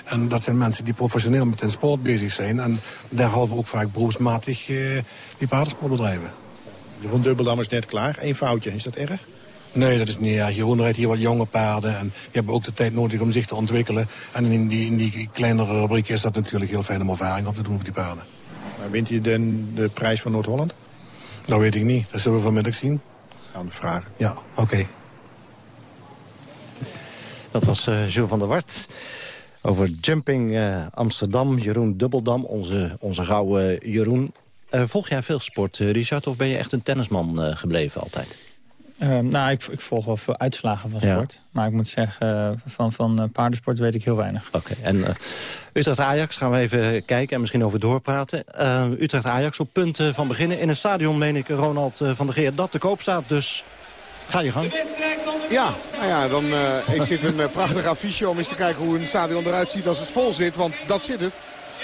En dat zijn mensen die professioneel met hun sport bezig zijn. En derhalve ook vaak beroepsmatig eh, die paardensport bedrijven. Jeroen Dubbeldam is net klaar. Eén foutje, is dat erg? Nee, dat is niet. Jeroen rijdt hier wat jonge paarden. En die hebben ook de tijd nodig om zich te ontwikkelen. En in die, in die kleinere rubriek is dat natuurlijk heel fijn om ervaring op te doen voor die paarden. Maar wint hij de, de prijs van Noord-Holland? Dat weet ik niet. Dat zullen we vanmiddag zien. Gaan we vragen. Ja, oké. Dat was uh, Jules van der Wart. Over Jumping uh, Amsterdam, Jeroen Dubbeldam, onze, onze gouden Jeroen. Uh, volg jij veel sport, Richard, of ben je echt een tennisman gebleven altijd? Nou, ik, ik, volg wel veel uitslagen van sport. Maar ik moet zeggen, van, van paardensport weet ik heel weinig. Oké, en Utrecht-Ajax gaan we even kijken en misschien over doorpraten. Utrecht-Ajax op punten van beginnen. In het stadion meen ik Ronald van der Geer dat te koop staat. Dus Ga je gang. Ja, nou ja, dan uh, is dit een prachtig affiche om eens te kijken hoe een stadion eruit ziet als het vol zit. Want dat zit het.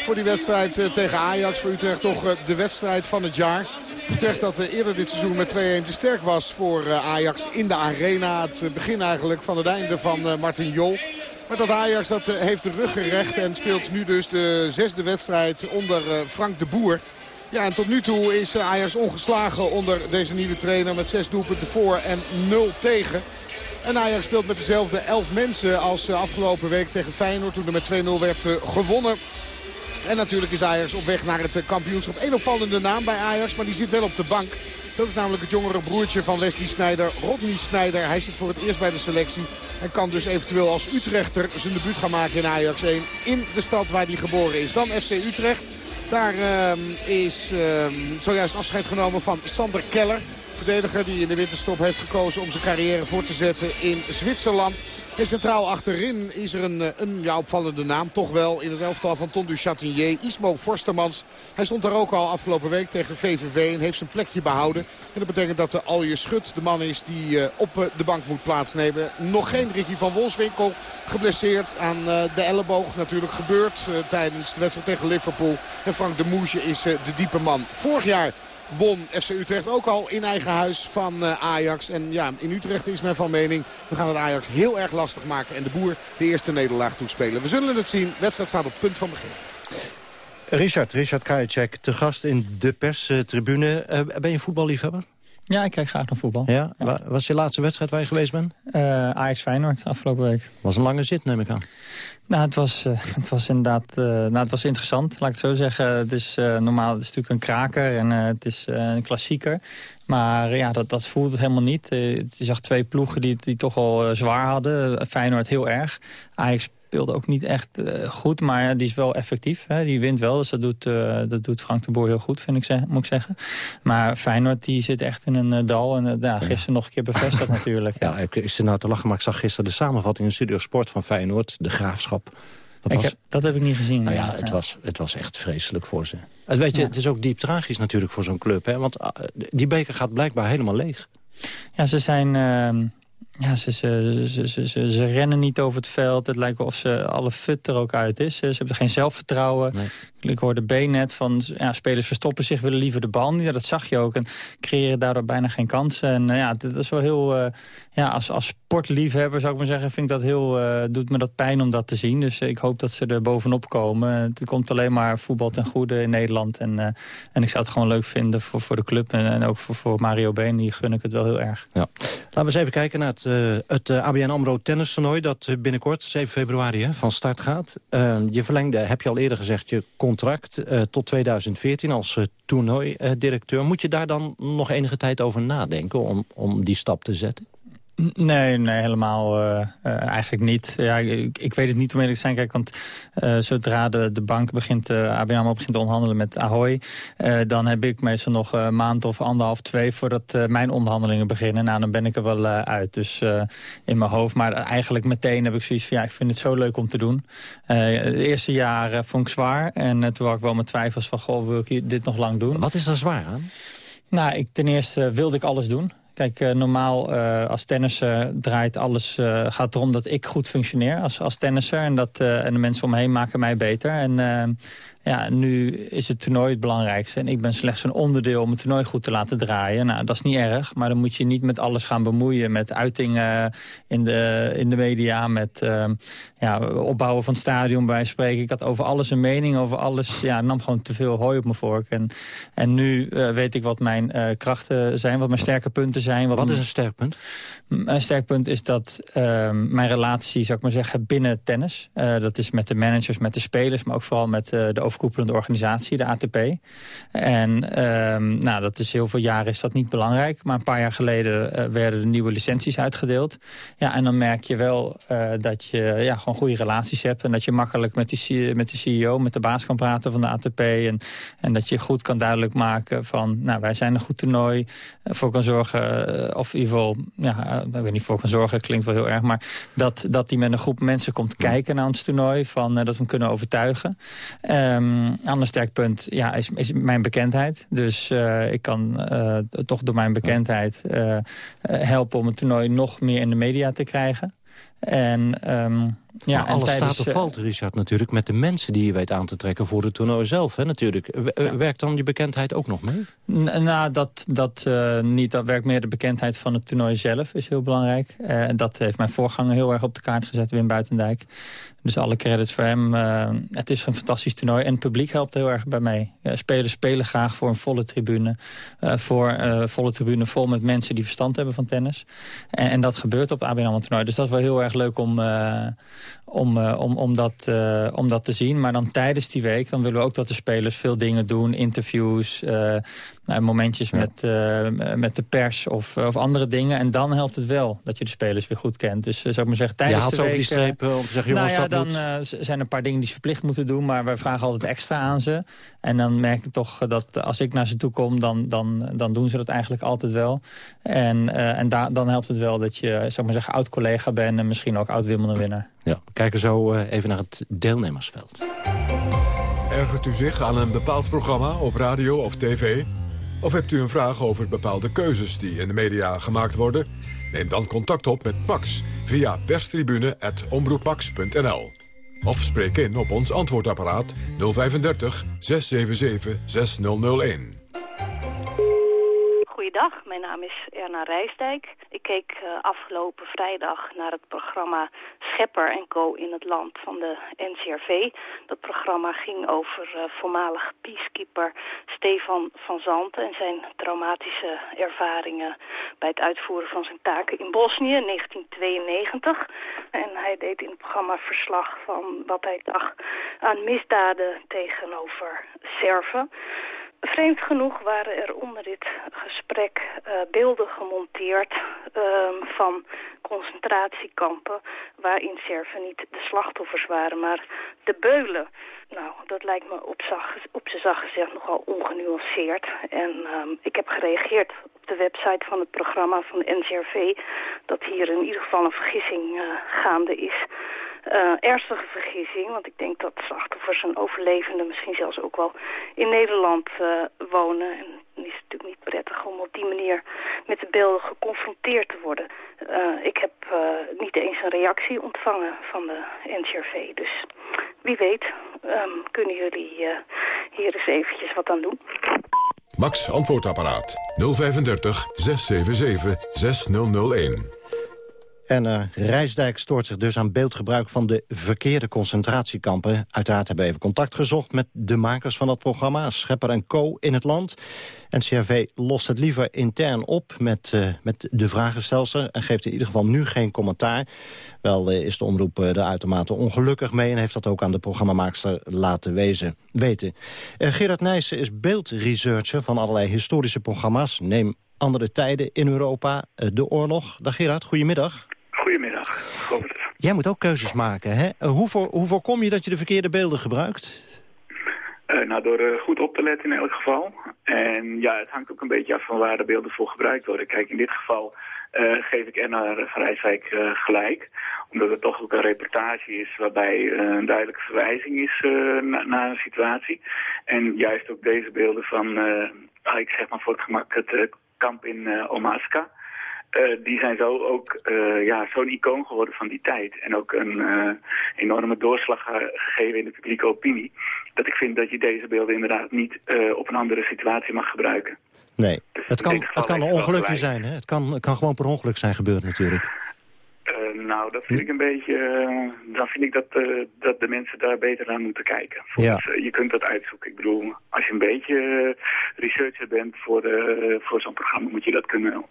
Voor die wedstrijd uh, tegen Ajax. Voor Utrecht toch de wedstrijd van het jaar. Utrecht dat eerder dit seizoen met 2-1 te sterk was voor Ajax in de arena. Het begin eigenlijk van het einde van Martin Jol. Maar dat Ajax dat, heeft de rug gerecht en speelt nu dus de zesde wedstrijd onder Frank de Boer. Ja, en tot nu toe is eh, Ajax ongeslagen onder deze nieuwe trainer met zes doelpunten voor en 0 tegen. En Ajax speelt met dezelfde elf mensen als eh, afgelopen week tegen Feyenoord toen er met 2-0 werd eh, gewonnen. En natuurlijk is Ajax op weg naar het kampioenschap. Een opvallende naam bij Ajax, maar die zit wel op de bank. Dat is namelijk het jongere broertje van Wesley Sneijder, Rodney Sneijder. Hij zit voor het eerst bij de selectie. En kan dus eventueel als Utrechter zijn debuut gaan maken in Ajax 1. In de stad waar hij geboren is. Dan FC Utrecht. Daar uh, is uh, zojuist afscheid genomen van Sander Keller. Verdediger die in de winterstop heeft gekozen om zijn carrière voor te zetten in Zwitserland. En centraal achterin is er een, eh, een ja, opvallende naam toch wel in het elftal van Ton du Chatinier. Ismo Forstermans. Hij stond daar ook al afgelopen week tegen VVV en heeft zijn plekje behouden. En dat betekent dat de Alje Schut de man is die uh, op de bank moet plaatsnemen. Nog geen Ricky van Wolfswinkel geblesseerd aan de elleboog. Natuurlijk gebeurd tijdens de wedstrijd tegen Liverpool. En Frank de Moesje is de diepe man. Vorig jaar won FC Utrecht ook al in eigen huis van Ajax. En ja, in Utrecht is men van mening, we gaan het Ajax heel erg lastig maken. En de boer de eerste nederlaag toespelen. We zullen het zien. Wedstrijd staat op punt van begin. Richard, Richard Krajicek, te gast in de perstribune. Uh, ben je voetballiefhebber? Ja, ik kijk graag naar voetbal. Ja? ja. Was je laatste wedstrijd waar je geweest bent? Uh, Ajax Feyenoord, afgelopen week. Was een lange zit, neem ik aan. Nou, het was, uh, het was inderdaad uh, nou, het was interessant, laat ik het zo zeggen. Het is normaal, het is natuurlijk een kraker en het is een klassieker. Maar ja, dat, dat voelt het helemaal niet. je zag twee ploegen die, die toch al zwaar hadden. Feyenoord heel erg. Ajax speelde ook niet echt uh, goed, maar die is wel effectief. Hè? Die wint wel, dus dat doet, uh, dat doet Frank de Boer heel goed, vind ik, moet ik zeggen. Maar Feyenoord die zit echt in een uh, dal. En ja, gisteren nog een keer bevestigd natuurlijk. Ja, ik is er nou te lachen, maar ik zag gisteren de samenvatting in Studio Sport van Feyenoord. De Graafschap. Ik heb, dat heb ik niet gezien. Nou ja, het, Was, het was echt vreselijk voor ze. Het, weet je, ja. het is ook diep tragisch natuurlijk voor zo'n club. Hè? Want die beker gaat blijkbaar helemaal leeg. Ja, ze zijn... Ehm, ja, ze, ze, ze, ze, ze, rennen niet over het veld. Het lijkt of ze alle fut er ook uit is. Ze hebben geen zelfvertrouwen. Nee. Ik hoorde B net van ja, spelers verstoppen zich, willen liever de bal. Ja, dat zag je ook. En creëren daardoor bijna geen kansen. En uh, ja, dat is wel heel... Uh, ja, als, als sportliefhebber zou ik maar zeggen, vind ik dat heel... Uh, doet me dat pijn om dat te zien. Dus ik hoop dat ze er bovenop komen. Het komt alleen maar voetbal ten goede in Nederland. En, en ik zou het gewoon leuk vinden voor, voor de club. En, en ook voor, voor Mario Been. Die gun ik het wel heel erg. Ja. Laten we eens even kijken naar het, het ABN AMRO tennis toernooi. Dat binnenkort, 7 februari, hè, van start gaat. je verlengde, heb je al eerder gezegd, je contract tot 2014 als toernooidirecteur. Moet je daar dan nog enige tijd over nadenken om, om die stap te zetten? Nee, nee helemaal uh, uh, eigenlijk niet. Ja, ik, ik, weet het niet om eerlijk te zijn. Kijk, want uh, zodra de, de bank begint, ABN AMRO begint te onderhandelen met Ahoy... dan heb ik meestal nog een maand of anderhalf, twee... voordat mijn onderhandelingen beginnen. Nou, dan ben ik er wel uit. Dus in mijn hoofd. Maar eigenlijk meteen heb ik zoiets van... ja, ik vind het zo leuk om te doen. het eerste jaar vond ik zwaar. En toen had ik wel mijn twijfels van... goh, wil ik dit nog lang doen? Wat is er zwaar aan? Nou, ik, ten eerste wilde ik alles doen. Kijk, uh, normaal uh, als tennisser draait alles, uh, gaat erom dat ik goed functioneer als, als tennisser. En, dat, en de mensen om me maken mij beter. En Ja, nu is het toernooi het belangrijkste. En ik ben slechts een onderdeel om het toernooi goed te laten draaien. Nou, dat is niet erg. Maar dan moet je niet met alles gaan bemoeien. Met uitingen in de, in de media. Met uh, ja, opbouwen van het stadion bij spreken. Ik had over alles een mening. Over alles. Ja, nam gewoon te veel hooi op mijn vork. En, en nu uh, weet ik wat mijn uh, krachten zijn. Wat mijn sterke punten zijn. Wat, wat is een sterk punt? Een sterk punt is dat ehm, mijn relatie, zou ik maar zeggen, binnen tennis. Dat is met de managers, met de spelers. Maar ook vooral met de overkoepelende organisatie, de ATP. En um, nou, dat is heel veel jaren is dat niet belangrijk. Maar een paar jaar geleden uh, werden de nieuwe licenties uitgedeeld. Ja, en dan merk je wel uh, dat je ja, gewoon goede relaties hebt. En dat je makkelijk met, die, met de CEO, met de baas kan praten van de ATP. En, en dat je goed kan duidelijk maken van, nou, wij zijn een goed toernooi. Voor kan zorgen, of in ieder geval, ja, ik weet niet, voor kan zorgen, klinkt wel heel erg. Maar dat, dat die met een groep mensen komt kijken naar ons toernooi. Van, dat we hem kunnen overtuigen. Um, een ander sterk punt ja, is, is mijn bekendheid. Dus uh, ik kan uh, toch door mijn bekendheid uh, helpen om het toernooi nog meer in de media te krijgen. En, um, ja, en alles tijdens, staat of valt, Richard, natuurlijk... met de mensen die je weet aan te trekken voor het toernooi zelf. Hè, natuurlijk. Ja. Werkt dan je bekendheid ook nog mee? Nou, dat, dat uh, niet. Dat werkt meer de bekendheid van het toernooi zelf, is heel belangrijk. Uh, en dat heeft mijn voorganger heel erg op de kaart gezet, Wim Buitendijk. Dus alle credits voor hem. Uh, het is een fantastisch toernooi. En het publiek helpt heel erg bij mee. Ja, spelers spelen graag voor een volle tribune. Voor volle tribune vol met mensen die verstand hebben van tennis. En, en dat gebeurt op het ABN AMRO toernooi. Dus dat is wel heel erg leuk om, om, om, om, dat, om dat te zien. Maar dan tijdens die week dan willen we ook dat de spelers veel dingen doen. Interviews, nou, momentjes ja. met, uh, met de pers of, of andere dingen. En dan helpt het wel dat je de spelers weer goed kent. Dus uh, zou ik maar zeggen, tijdens je de week... over die streep om te zeggen, jongens, nou ja, dat dan moet... zijn er een paar dingen die ze verplicht moeten doen. Maar wij vragen altijd extra aan ze. En dan merk ik toch dat als ik naar ze toe kom, dan, dan, dan doen ze dat eigenlijk altijd wel. En, en da dan helpt het wel dat je, zou ik maar zeggen, oud-collega bent... en misschien ook oud-Wimbledon-winnaar. Ja, we kijken zo even naar het deelnemersveld. Ergert u zich aan een bepaald programma op radio of tv... Of hebt u een vraag over bepaalde keuzes die in de media gemaakt worden? Neem dan contact op met Max via perstribune.omroepmax.nl. Of spreek in op ons antwoordapparaat 035 677 6001. Mijn naam is Erna Rijsdijk. Ik keek uh, afgelopen vrijdag naar het programma Schepper en Co. in het land van de NCRV. Dat programma ging over uh, voormalig peacekeeper Stefan van Zanten... en zijn traumatische ervaringen bij het uitvoeren van zijn taken in Bosnië in 1992. En hij deed in het programma verslag van wat hij dacht aan misdaden tegenover Serven... Vreemd genoeg waren er onder dit gesprek uh, beelden gemonteerd uh, van concentratiekampen waarin Serven niet de slachtoffers waren, maar de beulen. Nou, dat lijkt me op, op zijn zacht gezegd nogal ongenuanceerd. En um, ik heb gereageerd op de website van het programma van de NCRV dat hier in ieder geval een vergissing uh, gaande is. Uh, ernstige vergissing, want ik denk dat slachtoffers en overlevenden misschien zelfs ook wel in Nederland uh, wonen. En het is natuurlijk niet prettig om op die manier met de beelden geconfronteerd te worden. Uh, ik heb niet eens een reactie ontvangen van de NCRV, dus wie weet um, kunnen jullie hier eens eventjes wat aan doen. Max Antwoordapparaat 035 677 6001. En uh, Rijsdijk stoort zich dus aan beeldgebruik van de verkeerde concentratiekampen. Uiteraard hebben we even contact gezocht met de makers van dat programma, Schepper en Co. in het land. NCRV lost het liever intern op met, uh, met de vragenstelster... en geeft in ieder geval nu geen commentaar. Wel uh, is de omroep er uitermate ongelukkig mee... en heeft dat ook aan de programmamaakster laten wezen, weten. Gerard Nijssen is beeldresearcher van allerlei historische programma's. Neem andere tijden in Europa, de oorlog. Dag Gerard, goedemiddag. Goedemiddag, Robert. Jij moet ook keuzes maken, hè? Hoe, voor, hoe voorkom je dat je de verkeerde beelden gebruikt? Uh, nou, door uh, goed op te letten in elk geval. En ja, het hangt ook een beetje af van waar de beelden voor gebruikt worden. Kijk, in dit geval uh, geef ik Erna van Rijswijk gelijk. Omdat het toch ook een reportage is waarbij een duidelijke verwijzing is na, naar een situatie. En juist ook deze beelden van, ik zeg maar voor het gemak, het kamp in Omaska... Uh, die zijn zo ook uh, ja, zo'n icoon geworden van die tijd. En ook een uh, enorme doorslag gegeven in de publieke opinie. Dat ik vind dat je deze beelden inderdaad niet op een andere situatie mag gebruiken. Nee, dus het kan, het kan een ongelukje zijn. Hè? Het, kan, het kan gewoon per ongeluk zijn gebeurd natuurlijk. Nou, dat vind ik een beetje... dan vind ik dat, dat de mensen daar beter naar moeten kijken. Volgens, ja. je kunt dat uitzoeken. Ik bedoel, als je een beetje researcher bent voor, voor zo'n programma... moet je dat kunnen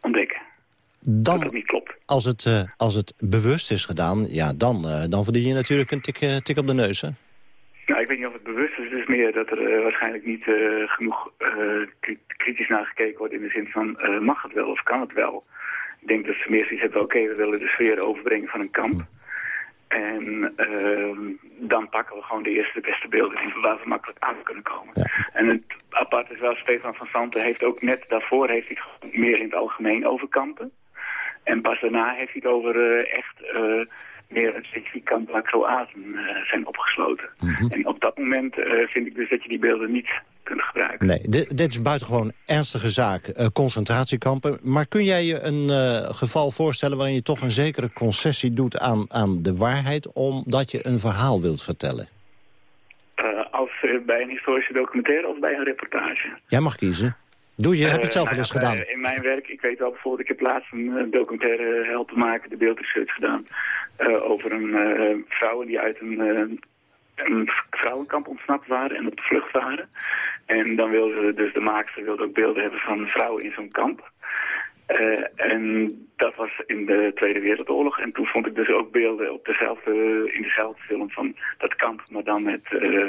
ontdekken. Dan, dat, dat niet klopt. Als het, uh, als het bewust is gedaan, ja, dan, uh, dan verdien je natuurlijk een tik, uh, tik op de neus, hè? Nou, ik weet niet of het bewust is. Het is meer dat er waarschijnlijk niet genoeg kritisch naar gekeken wordt... in de zin van, mag het wel of kan het wel? Ik denk dat ze meer zoiets hebben, oké, okay, we willen de sfeer overbrengen van een kamp... En uh, dan pakken we gewoon de eerste de beste beelden die waar we makkelijk aan kunnen komen. Ja. En het apart is wel, Stefan van Santen heeft ook net daarvoor heeft hij meer in het algemeen over kampen. En pas daarna heeft hij het over uh, echt uh, meer waar Kroaten uh, zijn opgesloten. Mm -hmm. En op dat moment vind ik dus dat je die beelden niet kunt gebruiken. Nee, dit, dit is buitengewoon ernstige zaak, uh, concentratiekampen. Maar kun jij je een geval voorstellen waarin je toch een zekere concessie doet aan, aan de waarheid... omdat je een verhaal wilt vertellen? Als bij een historische documentaire of bij een reportage? Jij mag kiezen. Doe je, heb je het zelf nou wel eens gedaan? In mijn werk, ik weet wel bijvoorbeeld, ik heb laatst een documentaire helpen maken, de beeldresearch gedaan, over een vrouw die uit een een vrouwenkamp ontsnapt waren en op de vlucht waren. En dan wilden dus de maakster wilde ook beelden hebben van vrouwen in zo'n kamp. Uh, en dat was in de Tweede Wereldoorlog. En toen vond ik dus ook beelden op dezelfde, in dezelfde film van dat kamp, maar dan met uh,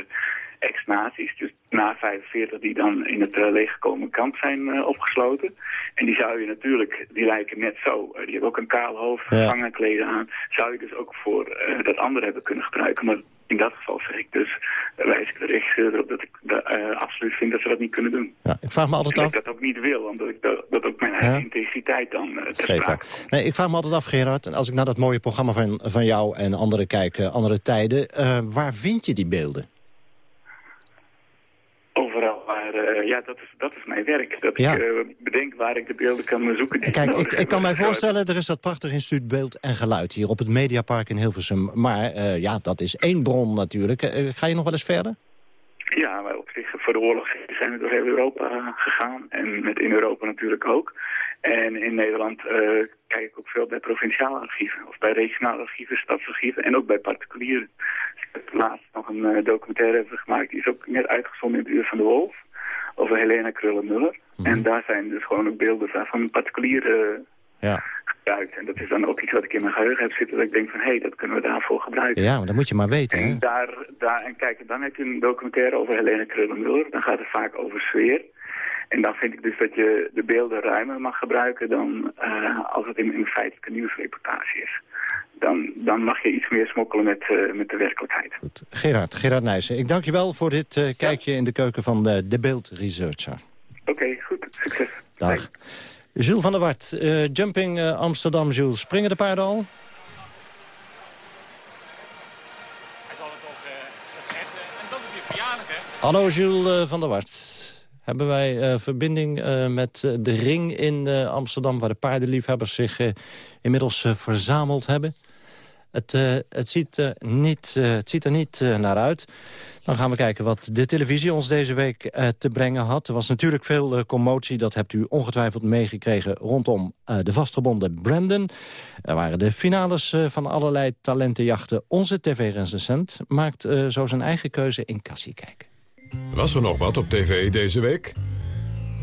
ex-nazi's. Dus na 45 die dan in het uh, leeggekomen kamp zijn uh, opgesloten. En die zou je natuurlijk, die lijken net zo. Uh, die hebben ook een kaal hoofd, ja. vangenkleden aan. Zou je dus ook voor dat andere hebben kunnen gebruiken. Maar in dat geval zeg ik dus, wijs ik de regisseur erop dat ik de, absoluut vind dat ze dat niet kunnen doen. Ja, ik vraag me altijd dat af... ik dat ook niet wil, omdat ik dat, dat ook mijn eigen ja? integriteit dan uh, Zeker. Nee, ik vraag me altijd af, Gerard, en als ik naar dat mooie programma van, van jou en anderen kijk, andere tijden, waar vind je die beelden? Overal waar, uh, ja, dat is, dat is mijn werk. Dat ja. ik uh, bedenk waar ik de beelden kan zoeken. Die Kijk, ik, ik kan mij voorstellen, er is dat prachtig instituut Beeld en Geluid hier op het Mediapark in Hilversum. Maar uh, ja, dat is één bron natuurlijk. ga je nog wel eens verder? Ja, maar op zich, voor de oorlog zijn we door heel Europa gegaan. En met in Europa natuurlijk ook. En in Nederland kijk ik ook veel bij provinciale archieven. Of bij regionale archieven, stadsarchieven en ook bij particulieren heb laatst nog een uh, documentaire hebben gemaakt. Die is ook net uitgezonden in het Uur van de Wolf. Over Helena Krullen-Muller. Mm. En daar zijn dus gewoon ook beelden van particulieren ja. gebruikt. En dat is dan ook iets wat ik in mijn geheugen heb zitten. Dat ik denk van, hé, hey, dat kunnen we daarvoor gebruiken. Ja, maar dat moet je maar weten, En, hè? daar, daar, en kijk, dan heb je een documentaire over Helena Krullen-Muller. Dan gaat het vaak over sfeer. En dan vind ik dus dat je de beelden ruimer mag gebruiken dan uh, als het in een feitelijke nieuwsreportage is. Dan, dan mag je iets meer smokkelen met, uh, met de werkelijkheid. Goed. Gerard, Gerard Nijssen, ik dank je wel voor dit uh, kijkje ja. in de keuken van de, de Beeldresearcher. Oké, okay, goed. Succes. Dag. Jules van der Wart, Jumping Amsterdam, Jules. Springen de paarden al? Hij zal het toch zeggen. En dat op je verjaardag, hè? Hallo Jules van der Wart hebben wij uh, verbinding uh, met uh, de ring in Amsterdam... waar de paardenliefhebbers zich inmiddels verzameld hebben. Het, het, ziet, niet, het ziet er niet naar uit. Dan gaan we kijken wat de televisie ons deze week te brengen had. Er was natuurlijk veel commotie, dat hebt u ongetwijfeld meegekregen... rondom de vastgebonden Brandon. Er waren de finales van allerlei talentenjachten. Onze tv-recensent maakt zo zijn eigen keuze in Cassie kijken. Was er nog wat op tv deze week?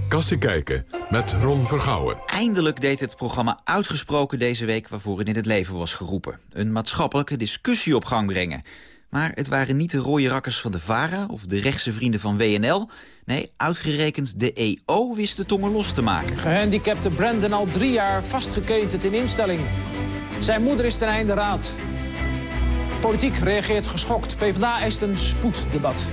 Kassie kijken met Ron Vergouwen. Eindelijk deed het programma Uitgesproken deze week waarvoor het in het leven was geroepen. Een maatschappelijke discussie op gang brengen. Maar het waren niet de rode rakkers van de VARA of de rechtse vrienden van WNL. Nee, uitgerekend de EO wist de tongen los te maken. Gehandicapte Brandon al drie jaar vastgeketend in instelling. Zijn moeder is ten einde raad. Politiek reageert geschokt. PvdA eist een spoeddebat.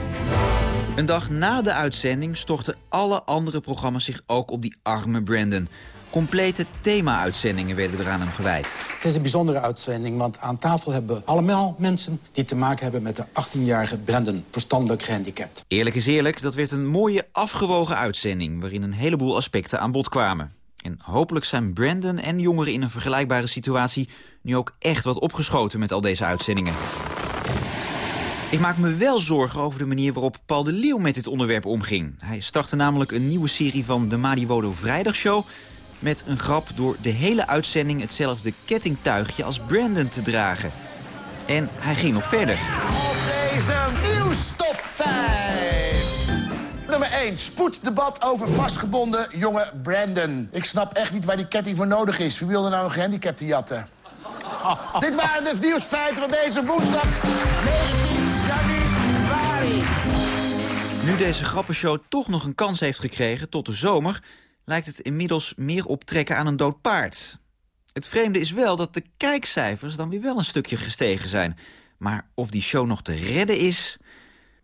Een dag na de uitzending stortten alle andere programma's zich ook op die arme Brandon. Complete thema-uitzendingen werden er aan hem gewijd. Het is een bijzondere uitzending, want aan tafel hebben we allemaal mensen... die te maken hebben met de 18-jarige Brandon, verstandelijk gehandicapt. Eerlijk is eerlijk, dat werd een mooie afgewogen uitzending... waarin een heleboel aspecten aan bod kwamen. En hopelijk zijn Brandon en jongeren in een vergelijkbare situatie... nu ook echt wat opgeschoten met al deze uitzendingen. Ik maak me wel zorgen over de manier waarop Paul de Leeuw met dit onderwerp omging. Hij startte namelijk een nieuwe serie van de Madiwodo Vrijdagshow... met een grap door de hele uitzending hetzelfde kettingtuigje als Brandon te dragen. En hij ging nog verder. Deze nieuwstop 5. Nummer 1. Spoeddebat over vastgebonden jonge Brandon. Ik snap echt niet waar die ketting voor nodig is. Wie wilde nou een gehandicapte jatten? Dit waren de nieuwsfeiten van deze woensdag 19 Nu deze grappenshow toch nog een kans heeft gekregen tot de zomer... lijkt het inmiddels meer op trekken aan een dood paard. Het vreemde is wel dat de kijkcijfers dan weer wel een stukje gestegen zijn. Maar of die show nog te redden is...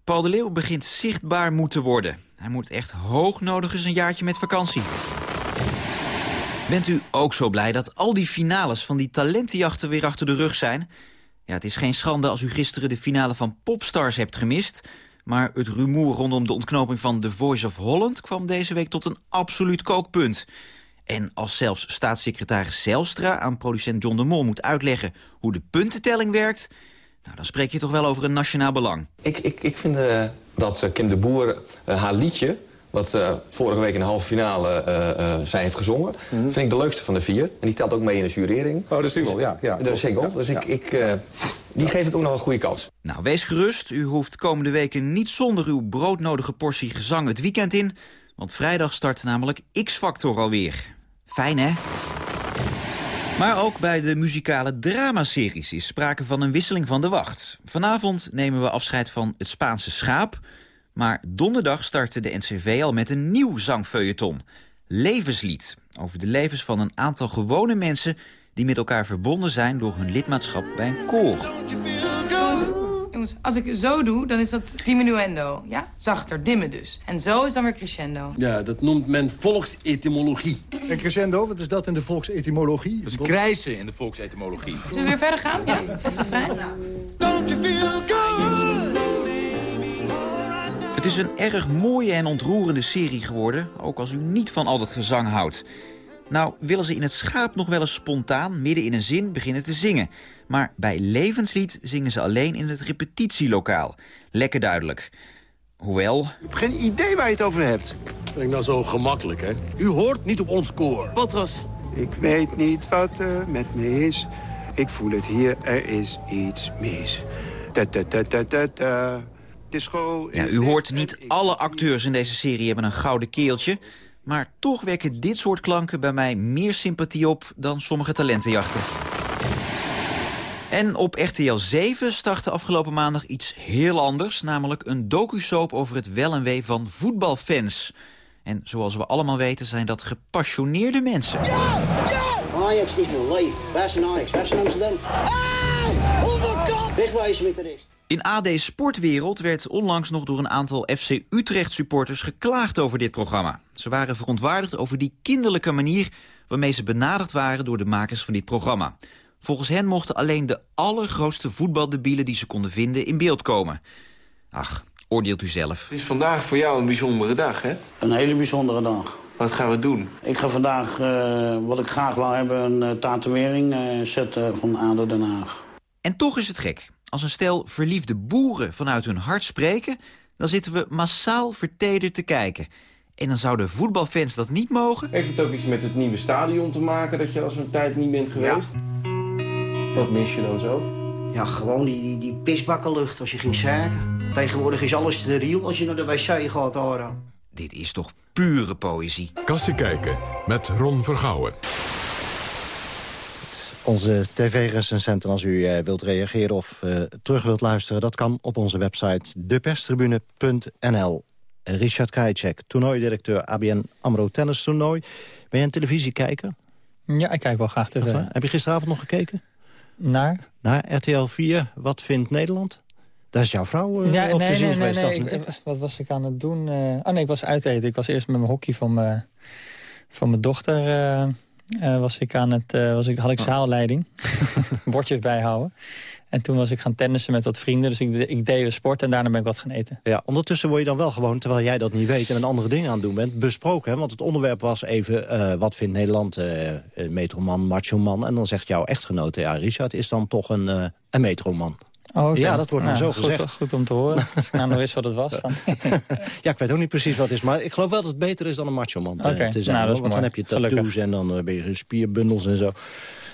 Paul de Leeuw begint zichtbaar moeten worden. Hij moet echt hoog nodig eens een jaartje met vakantie. Bent u ook zo blij dat al die finales van die talentenjachten weer achter de rug zijn? Ja, het is geen schande als u gisteren de finale van Popstars hebt gemist... maar het rumoer rondom de ontknoping van The Voice of Holland... kwam deze week tot een absoluut kookpunt. En als zelfs staatssecretaris Zelstra aan producent John de Mol moet uitleggen... hoe de puntentelling werkt... Nou, dan spreek je toch wel over een nationaal belang. Ik, ik, ik vind uh, dat uh, Kim de Boer uh, haar liedje... wat vorige week in de halve finale zij heeft gezongen... Mm -hmm. vind ik de leukste van de vier. En die telt ook mee in de jurering. Oh, dat is single, ja. ja dat is single. Ja, dus ik, ik, die geef ik ook nog een goede kans. Nou, wees gerust. U hoeft komende weken niet zonder uw broodnodige portie gezang het weekend in. Want vrijdag start namelijk X-Factor alweer. Fijn, hè? Maar ook bij de muzikale dramaseries is sprake van een wisseling van de wacht. Vanavond nemen we afscheid van Het Spaanse Schaap. Maar donderdag startte de NCV al met een nieuw zangfeuilleton. Levenslied. Over de levens van een aantal gewone mensen... die met elkaar verbonden zijn door hun lidmaatschap bij een koor. Jongens, als ik zo doe, dan is dat diminuendo. Ja? Zachter, dimmen dus. En zo is dan weer crescendo. Ja, dat noemt men volksetymologie. En crescendo, wat is dat in de volksetymologie? Dat is krijsen in de volksetymologie. Zullen we weer verder gaan? Ja, dat vrij. Don't you feel good? Het is een erg mooie en ontroerende serie geworden... ook als u niet van al dat gezang houdt. Nou, willen ze in het schaap nog wel eens spontaan... midden in een zin beginnen te zingen. Maar bij Levenslied zingen ze alleen in het repetitielokaal. Lekker duidelijk. Hoewel... Ik heb geen idee waar je het over hebt. Ik nou zo gemakkelijk, hè? U hoort niet op ons koor. Botros. Ik weet niet wat er met me is. Ik voel het hier, er is iets mis. Ta ta ta ta ta ta. De school ja, u hoort niet alle acteurs in deze serie hebben een gouden keeltje... maar toch wekken dit soort klanken bij mij meer sympathie op... dan sommige talentenjachten. En op RTL 7 startte afgelopen maandag iets heel anders... namelijk een docusoap over het wel en wee van voetbalfans. En zoals we allemaal weten zijn dat gepassioneerde mensen. Ja! Ja! Ajax is mijn leven. Waar is een Ajax? Waar is een Amsterdam? Ah! Wegwijzen met de rest. In AD Sportwereld werd onlangs nog door een aantal FC Utrecht-supporters geklaagd over dit programma. Ze waren verontwaardigd over die kinderlijke manier waarmee ze benaderd waren door de makers van dit programma. Volgens hen mochten alleen de allergrootste voetbaldebielen die ze konden vinden in beeld komen. Ach, oordeelt u zelf. Het is vandaag voor jou een bijzondere dag, hè? Een hele bijzondere dag. Wat gaan we doen? Ik ga vandaag, uh, wat ik graag wil hebben, een uh, tatoeëring uh, zetten van ADO Den Haag. En toch is het gek. Als een stel verliefde boeren vanuit hun hart spreken... dan zitten we massaal vertederd te kijken. En dan zouden voetbalfans dat niet mogen? Heeft het ook iets met het nieuwe stadion te maken... dat je al zo'n tijd niet bent geweest? Ja. Wat mis je dan zo? Ja, gewoon die, die, die pisbakkenlucht als je ging zaken. Tegenwoordig is alles steriel als je naar de wc gaat horen. Dit is toch pure poëzie? Kassie kijken met Ron Vergouwen. Onze tv-recensenten, als u eh, wilt reageren of uh, terug wilt luisteren... dat kan op onze website deperstribune.nl. Richard Krajicek, toernooidirecteur ABN AMRO Tennis Toernooi. Ben je een televisiekijker? Ja, ik kijk wel graag tv. Heb je gisteravond nog gekeken? Naar? Naar RTL 4. Wat vindt Nederland? Daar is jouw vrouw uh, ja, op nee, te zien nee, geweest. Nee, nee. Ik, wat was ik aan het doen? Uh, oh nee, ik was uiteten. Ik was eerst met mijn hockey van mijn, van mijn dochter... Uh, eh, was ik aan het, eh, was ik, had ik zaalleiding. Bordjes bijhouden. En toen was ik gaan tennissen met wat vrienden. Dus ik, ik deed sport en daarna ben ik wat gaan eten. Ja, ondertussen word je dan wel gewoon, terwijl jij dat niet weet... en een andere dingen aan het doen bent, besproken. Hè? Want het onderwerp was even, eh, wat vindt Nederland metroman, macho-man? En dan zegt jouw echtgenote, ja, Richard is dan toch een, een metroman. Oh, Ja, dat wordt nou, zo goed, gezegd. Goed om te horen. Als ik nou nog wist wat het was dan. ja, ik weet ook niet precies wat het is. Maar ik geloof wel dat het beter is dan een macho-man te, Oké, te zijn. nou, hoor. is Want dan heb je tattoos Gelukkig. en dan uh, ben je spierbundels en zo.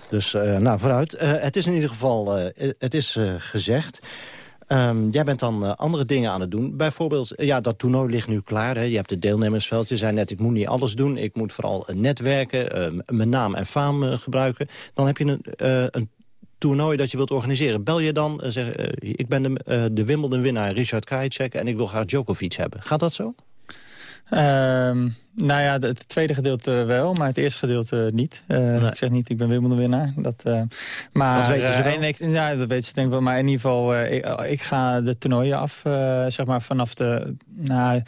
Dus uh, nou, vooruit. Uh, het is in ieder geval, het is gezegd. Um, jij bent dan andere dingen aan het doen. Bijvoorbeeld, ja, dat toernooi ligt nu klaar. Hè. Je hebt het deelnemersveld. Je zei net, ik moet niet alles doen. Ik moet vooral netwerken, mijn naam en faam gebruiken. Dan heb je een, een toernooi dat je wilt organiseren. Bel je dan, uh, zeg, uh, ik ben de, uh, de Wimbledon-winnaar Richard Krajicek... en ik wil graag Djokovic hebben. Gaat dat zo? Um, nou ja, het tweede gedeelte wel, maar het eerste gedeelte niet. Nee. Ik zeg niet, ik ben Wimbledon-winnaar. Dat, maar, dat weten ze wel? Ik, ja, dat weten ze denk ik wel. Maar in ieder geval, ik, ik, ga de toernooien af, zeg maar vanaf de... Nou,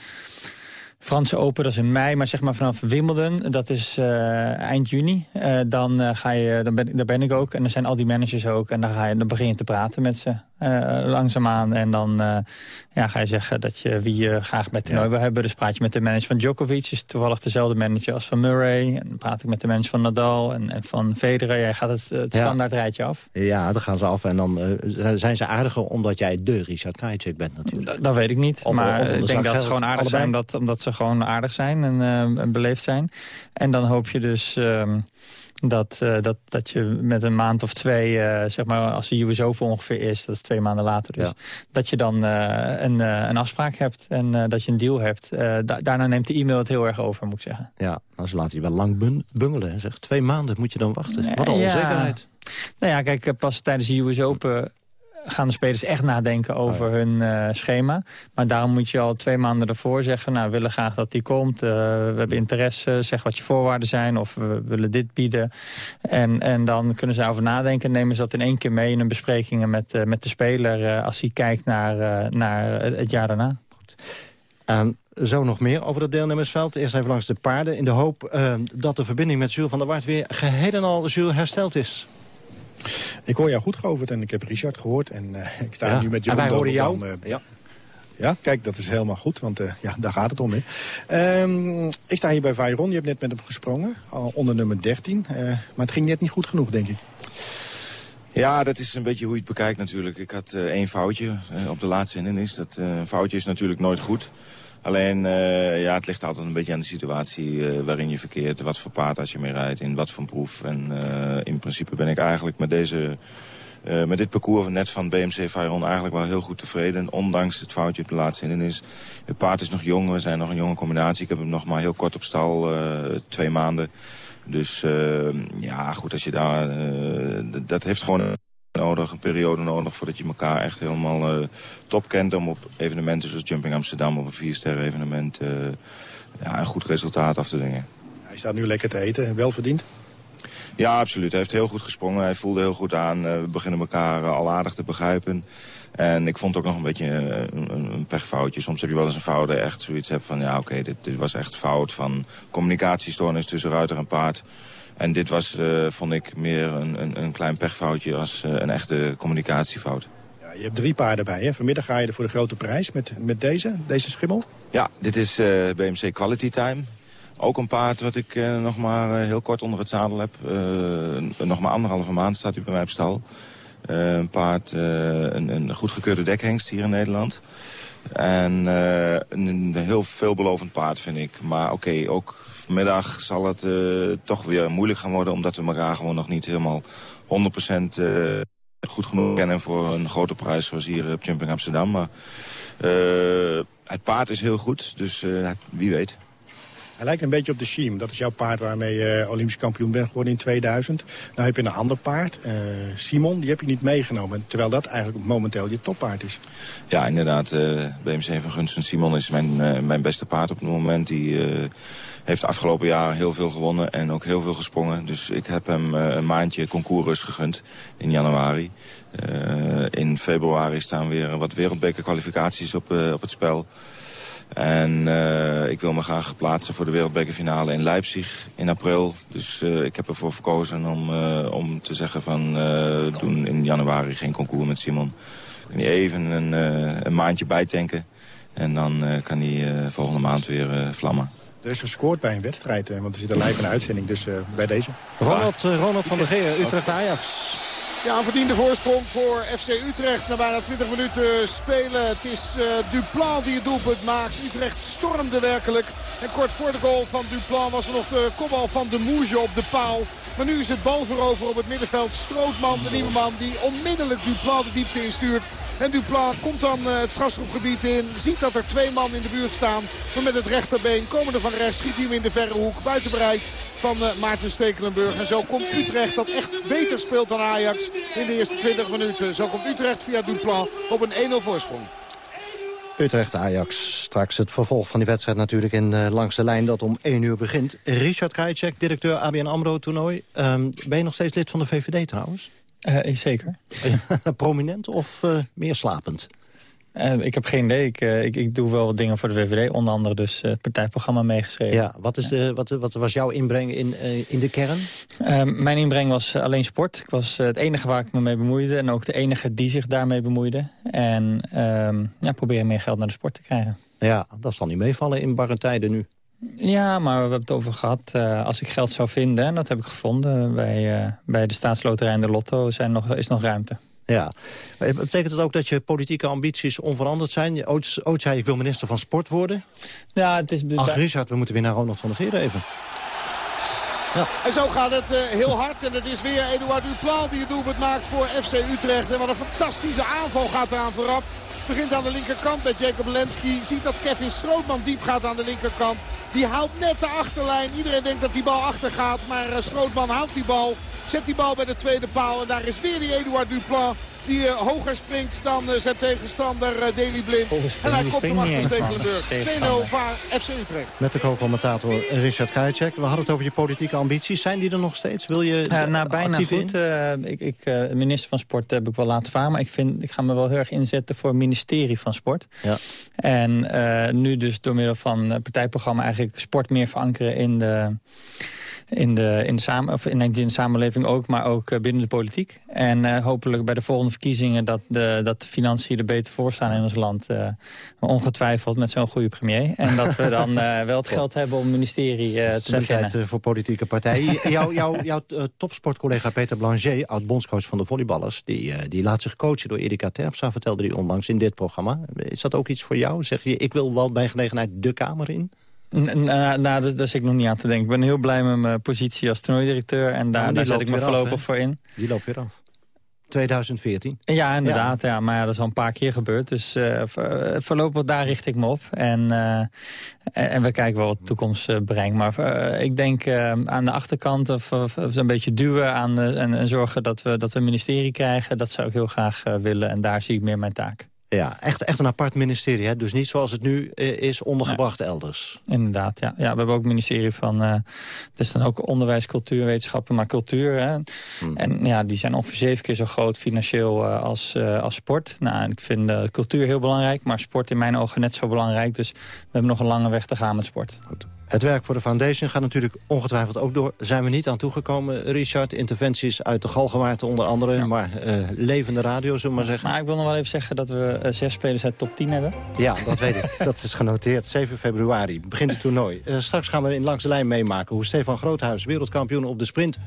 Franse Open, dat is in mei, maar zeg maar vanaf Wimbledon, dat is uh, eind juni. Uh, dan, uh, ga je, dan ben, daar ben ik ook en dan zijn al die managers ook. En dan, ga je, dan begin je te praten met ze langzaamaan. En dan ja, ga je zeggen dat je wie je graag met toernooi ja. wil hebben. Dus praat je met de manager van Djokovic, is toevallig dezelfde manager als van Murray. En dan praat ik met de manager van Nadal en, en van Federer. Jij gaat het, het ja. standaard rijtje af. Ja, dan gaan ze af en dan zijn ze aardiger omdat jij de Richard Krajicek bent natuurlijk. Dat, dat weet ik niet, of, maar of ik denk dat ze gewoon aardig allebei? zijn omdat, omdat ze gewoon aardig zijn en, uh, en beleefd zijn. En dan hoop je dus um, dat, uh, dat, dat je met een maand of twee, uh, zeg maar als de US Open ongeveer is, dat is twee maanden later dus, ja. dat je dan een, een afspraak hebt en dat je een deal hebt. Da daarna neemt de e-mail het heel erg over, moet ik zeggen. Ja, maar ze laten je wel lang bun bungelen. Zeg. Twee maanden moet je dan wachten. Wat een ja. onzekerheid. Nou ja, kijk, pas tijdens de US Open gaan de spelers echt nadenken over oh ja. hun uh, schema. Maar daarom moet je al twee maanden ervoor zeggen... nou, we willen graag dat die komt. Uh, we hebben interesse, zeg wat je voorwaarden zijn... of we willen dit bieden. En, en dan kunnen ze over nadenken... en nemen ze dat in één keer mee in een besprekingen met, uh, met de speler... als hij kijkt naar, naar het jaar daarna. Goed. En zo nog meer over het deelnemersveld. Eerst even langs de paarden. In de hoop dat de verbinding met Jules van der Wart... weer geheel en al Jules hersteld is. Ik hoor jou goed, Govert, en ik heb Richard gehoord. En uh, ik sta ja. nu met Jeroen En wij hoorden jou? Dan, uh, ja. ja, kijk, dat is helemaal goed, want uh, ja, daar gaat het om. Hè. Um, ik sta hier bij Vairon, je hebt net met hem gesprongen, onder nummer 13. maar het ging net niet goed genoeg, denk ik. Ja, dat is een beetje hoe je het bekijkt natuurlijk. Ik had één foutje op de laatste hindernis. Dat een foutje is natuurlijk nooit goed. Alleen, uh, ja, het ligt altijd een beetje aan de situatie uh, waarin je verkeert. Wat voor paard als je mee rijdt, in wat voor proef. En uh, in principe ben ik eigenlijk met, deze, met dit parcours net van BMC Veyron eigenlijk wel heel goed tevreden. Ondanks het foutje op de laatste hindernis. Het paard is nog jong, we zijn nog een jonge combinatie. Ik heb hem nog maar heel kort op stal, twee maanden. Dus ja, goed, als je daar... dat heeft gewoon nodig, een periode nodig voordat je elkaar echt helemaal uh, top kent. Om op evenementen zoals Jumping Amsterdam op een viersterren evenement uh, ja, een goed resultaat af te dingen. Hij staat nu lekker te eten, wel verdiend? Ja, absoluut. Hij heeft heel goed gesprongen. Hij voelde heel goed aan. Uh, we beginnen elkaar al aardig te begrijpen. En ik vond ook nog een beetje een, een, een pechfoutje. Soms heb je wel eens een fout echt zoiets hebt van... ja, oké, okay, dit, dit was echt fout van communicatiestoornis tussen ruiter en paard. En dit was, uh, vond ik, meer een, een, een klein pechfoutje als uh, een echte communicatiefout. Ja, je hebt drie paarden bij, hè? Vanmiddag ga je er voor de grote prijs met, met deze, deze schimmel. Ja, dit is uh, BMC Quality Time. Ook een paard wat ik nog maar heel kort onder het zadel heb. nog maar anderhalve maand staat hij bij mij op stal. een paard, een, een goedgekeurde dekhengst hier in Nederland. En een heel veelbelovend paard vind ik. Maar oké, ook vanmiddag zal het uh, toch weer moeilijk gaan worden... omdat we elkaar gewoon nog niet helemaal 100% uh, goed genoeg kennen... voor een grote prijs zoals hier op Jumping Amsterdam. Maar het paard is heel goed, dus wie weet. Hij lijkt een beetje op de Shiem. Dat is jouw paard waarmee je Olympisch kampioen bent geworden in 2000. Nou heb je een ander paard, uh, Simon, die heb je niet meegenomen. Terwijl dat eigenlijk momenteel je toppaard is. Ja, inderdaad. Uh, BMC van Gunsten Simon is mijn, uh, mijn beste paard op het moment. Die heeft de afgelopen jaren heel veel gewonnen en ook heel veel gesprongen. Dus ik heb hem een maandje concours gegund in januari. in februari staan weer wat wereldbekerkwalificaties op, op het spel. En uh, ik wil me graag plaatsen voor de wereldbekerfinale in Leipzig in april. Dus uh, ik heb ervoor verkozen om, uh, om te zeggen van doen in januari geen concours met Simon. Kan hij even een, een maandje bijtanken. En dan kan hij volgende maand weer vlammen. Er is gescoord bij een wedstrijd, want er zit een live in de uitzending, dus bij deze. Ronald, Ronald van der Geer, Utrecht Ajax. Ja, een verdiende voorsprong voor FC Utrecht na bijna 20 minuten spelen. Het is uh, Duplan die het doelpunt maakt. Utrecht stormde werkelijk. En kort voor de goal van Duplan was er nog de kopbal van de Moege op de paal. Maar nu is het balverover op het middenveld. Strootman, de nieuwe man, die onmiddellijk Duplan de diepte instuurt. En Duplan komt dan uh, het strafschopgebied in. Ziet dat er twee man in de buurt staan. Maar met het rechterbeen komen er van rechts. Schiet hij hem in de verre hoek. Buiten bereik van uh, Maarten Stekelenburg. En zo komt Utrecht dat echt beter speelt dan Ajax in de eerste 20 minuten. Zo komt Utrecht via Duplan op een 1-0 voorsprong. Utrecht-Ajax. Straks het vervolg van die wedstrijd natuurlijk in uh, langs de lijn dat om 1 uur begint. Richard Krajicek, directeur ABN AMRO-toernooi. Um, ben je nog steeds lid van de VVD trouwens? Uh, zeker. Prominent of uh, meer slapend? Uh, ik heb geen idee. Ik, uh, ik, ik, doe wel wat dingen voor de VVD. Onder andere dus uh, het partijprogramma meegeschreven. Ja, wat, is De, wat, wat, was jouw inbreng in, in de kern? mijn inbreng was alleen sport. Ik was het enige waar ik me mee bemoeide. En ook de enige die zich daarmee bemoeide. En ehm, ja, proberen meer geld naar de sport te krijgen. Ja, dat zal niet meevallen in barre tijden nu. Ja, maar we hebben het over gehad. als ik geld zou vinden, en dat heb ik gevonden... bij, bij de staatsloterij en de lotto zijn nog, is nog ruimte. Ja. Betekent het ook dat je politieke ambities onveranderd zijn? Ooit, ooit zei ik wil minister van Sport worden. Ja, het is... Ach, Richard, we moeten weer naar Ronald van der Geer even. Ja. En zo gaat het uh, heel hard. En het is weer Eduard Duplan die het doelpunt maakt voor FC Utrecht. En wat een fantastische aanval gaat eraan vooraf. Begint aan de linkerkant met Jacob Lenski. Ziet dat Kevin Strootman diep gaat aan de linkerkant. Die haalt net de achterlijn. Iedereen denkt dat die bal achter gaat. Maar uh, Strootman haalt die bal. Zet die bal bij de tweede paal. En daar is weer die Eduard Duplan. Die uh, hoger springt dan uh, zijn tegenstander uh, Deli Blind. En hij komt hem achter Stekelenburg. 2-0 voor FC Utrecht. Met de co-commentator Richard Krajicek. We hadden het over je politieke ambities. Zijn die er nog steeds? Wil je uh, nou, bijna goed. ik, ik minister van Sport heb ik wel laten varen. Maar ik, vind, ik ga me wel heel erg inzetten voor het ministerie van Sport. Ja. En nu dus door middel van het partijprogramma eigenlijk sport meer verankeren in de in de, in de, samen, of in, de samenleving ook, maar ook eh, binnen de politiek. En uh, hopelijk bij de volgende verkiezingen dat de, dat de financiën er beter voor staan in ons land. Uh, ongetwijfeld met zo'n goede premier. En dat we dan wel het geld hebben om ministerie te Zendheid voor politieke partijen. jouw jou, jouw topsportcollega Peter Blanger, oud-bondscoach van de volleyballers... die, die laat zich coachen door Erika Terpstra, vertelde hij onlangs in dit programma. Is dat ook iets voor jou? Zeg je, ik wil wel bij gelegenheid de Kamer in? Nou, daar, daar zit ik nog niet aan te denken. Ik ben heel blij met mijn positie als toernooidirecteur. En daar, daar zet ik me voorlopig voor in. Die loopt weer af. 2014. Ja, inderdaad. Ja. maar ja, dat is al een paar keer gebeurd. Dus uh, voorlopig daar richt ik me op. En, uh, en we kijken wel wat de toekomst brengt. Maar ik denk aan de achterkant of, of, een beetje duwen aan, en, en, zorgen dat we, dat we een ministerie krijgen. Dat zou ik heel graag willen. En daar zie ik meer mijn taak. Ja, echt, echt een apart ministerie. Hè? Dus niet zoals het nu eh, is ondergebracht elders. Inderdaad, ja. ja. We hebben ook een ministerie van... Uh, het is dan ook onderwijs, cultuur, wetenschappen, maar cultuur. Hè? Hmm. En ja, die zijn ongeveer zeven keer zo groot financieel uh, als, als sport. Nou, ik vind cultuur heel belangrijk, maar sport in mijn ogen net zo belangrijk. Dus we hebben nog een lange weg te gaan met sport. Goed. Het werk voor de foundation gaat natuurlijk ongetwijfeld ook door. Zijn we niet aan toegekomen, Richard? Interventies uit de Galgenwaard onder andere. Maar uh, levende radio, zullen we maar zeggen. Maar ik wil nog wel even zeggen dat we uh, zes spelers uit top 10 hebben. Ja, dat weet ik. Dat is genoteerd. 7 februari begint het toernooi. Uh, straks gaan we in langs de lijn meemaken hoe Stefan Groothuis, wereldkampioen op de sprint,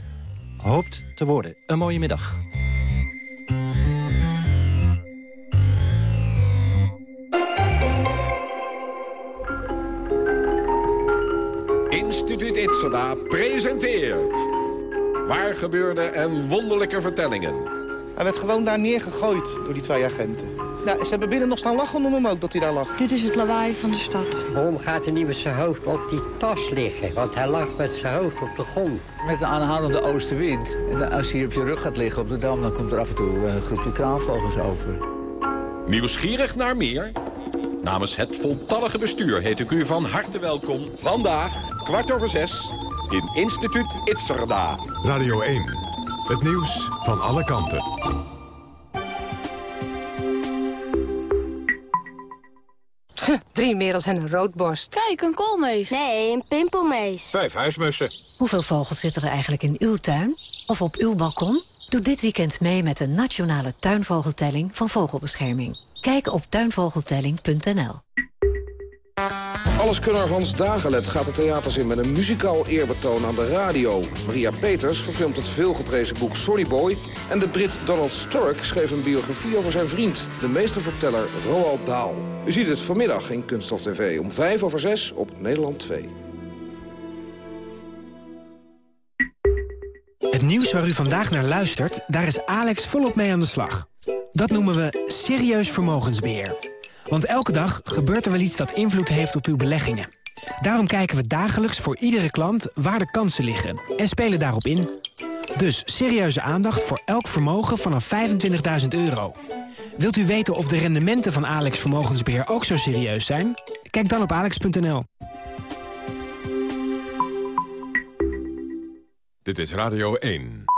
hoopt te worden. Een mooie middag. Instituut Itzada presenteert... Waar gebeurde en wonderlijke vertellingen. Hij werd gewoon daar neergegooid door die twee agenten. Nou, ze hebben binnen nog staan lachen om hem ook dat hij daar lag. Dit is het lawaai van de stad. Waarom gaat hij niet met zijn hoofd op die tas liggen? Want hij lag met zijn hoofd op de grond. Met de aanhalende oostenwind. En als hij op je rug gaat liggen op de dam... dan komt er af en toe een groepje kraanvogels over. Nieuwsgierig naar meer? Namens het voltallige bestuur heet ik u van harte welkom. Vandaag, kwart over zes, in Instituut Itzerda. Radio 1, het nieuws van alle kanten. Drie merels en een roodborst. Kijk, een koolmees. Nee, een pimpelmees. Vijf huismussen. Hoeveel vogels zitten er eigenlijk in uw tuin? Of op uw balkon? Doe dit weekend mee met de nationale tuinvogeltelling van Vogelbescherming. Kijk op tuinvogeltelling.nl. Alleskunner Hans Dagelet gaat de theaters in met een muzikaal eerbetoon aan de radio. Maria Peters verfilmt het veelgeprezen boek Sonny Boy... en de Brit Donald Sturck schreef een biografie over zijn vriend... de meesterverteller Roald Dahl. U ziet het vanmiddag in Kunststof TV om 5 over 6 op Nederland 2. Het nieuws waar u vandaag naar luistert, daar is Alex volop mee aan de slag. Dat noemen we serieus vermogensbeheer. Want elke dag gebeurt er wel iets dat invloed heeft op uw beleggingen. Daarom kijken we dagelijks voor iedere klant waar de kansen liggen en spelen daarop in. Dus serieuze aandacht voor elk vermogen vanaf 25.000 euro. Wilt u weten of de rendementen van Alex Vermogensbeheer ook zo serieus zijn? Kijk dan op alex.nl. Dit is Radio 1.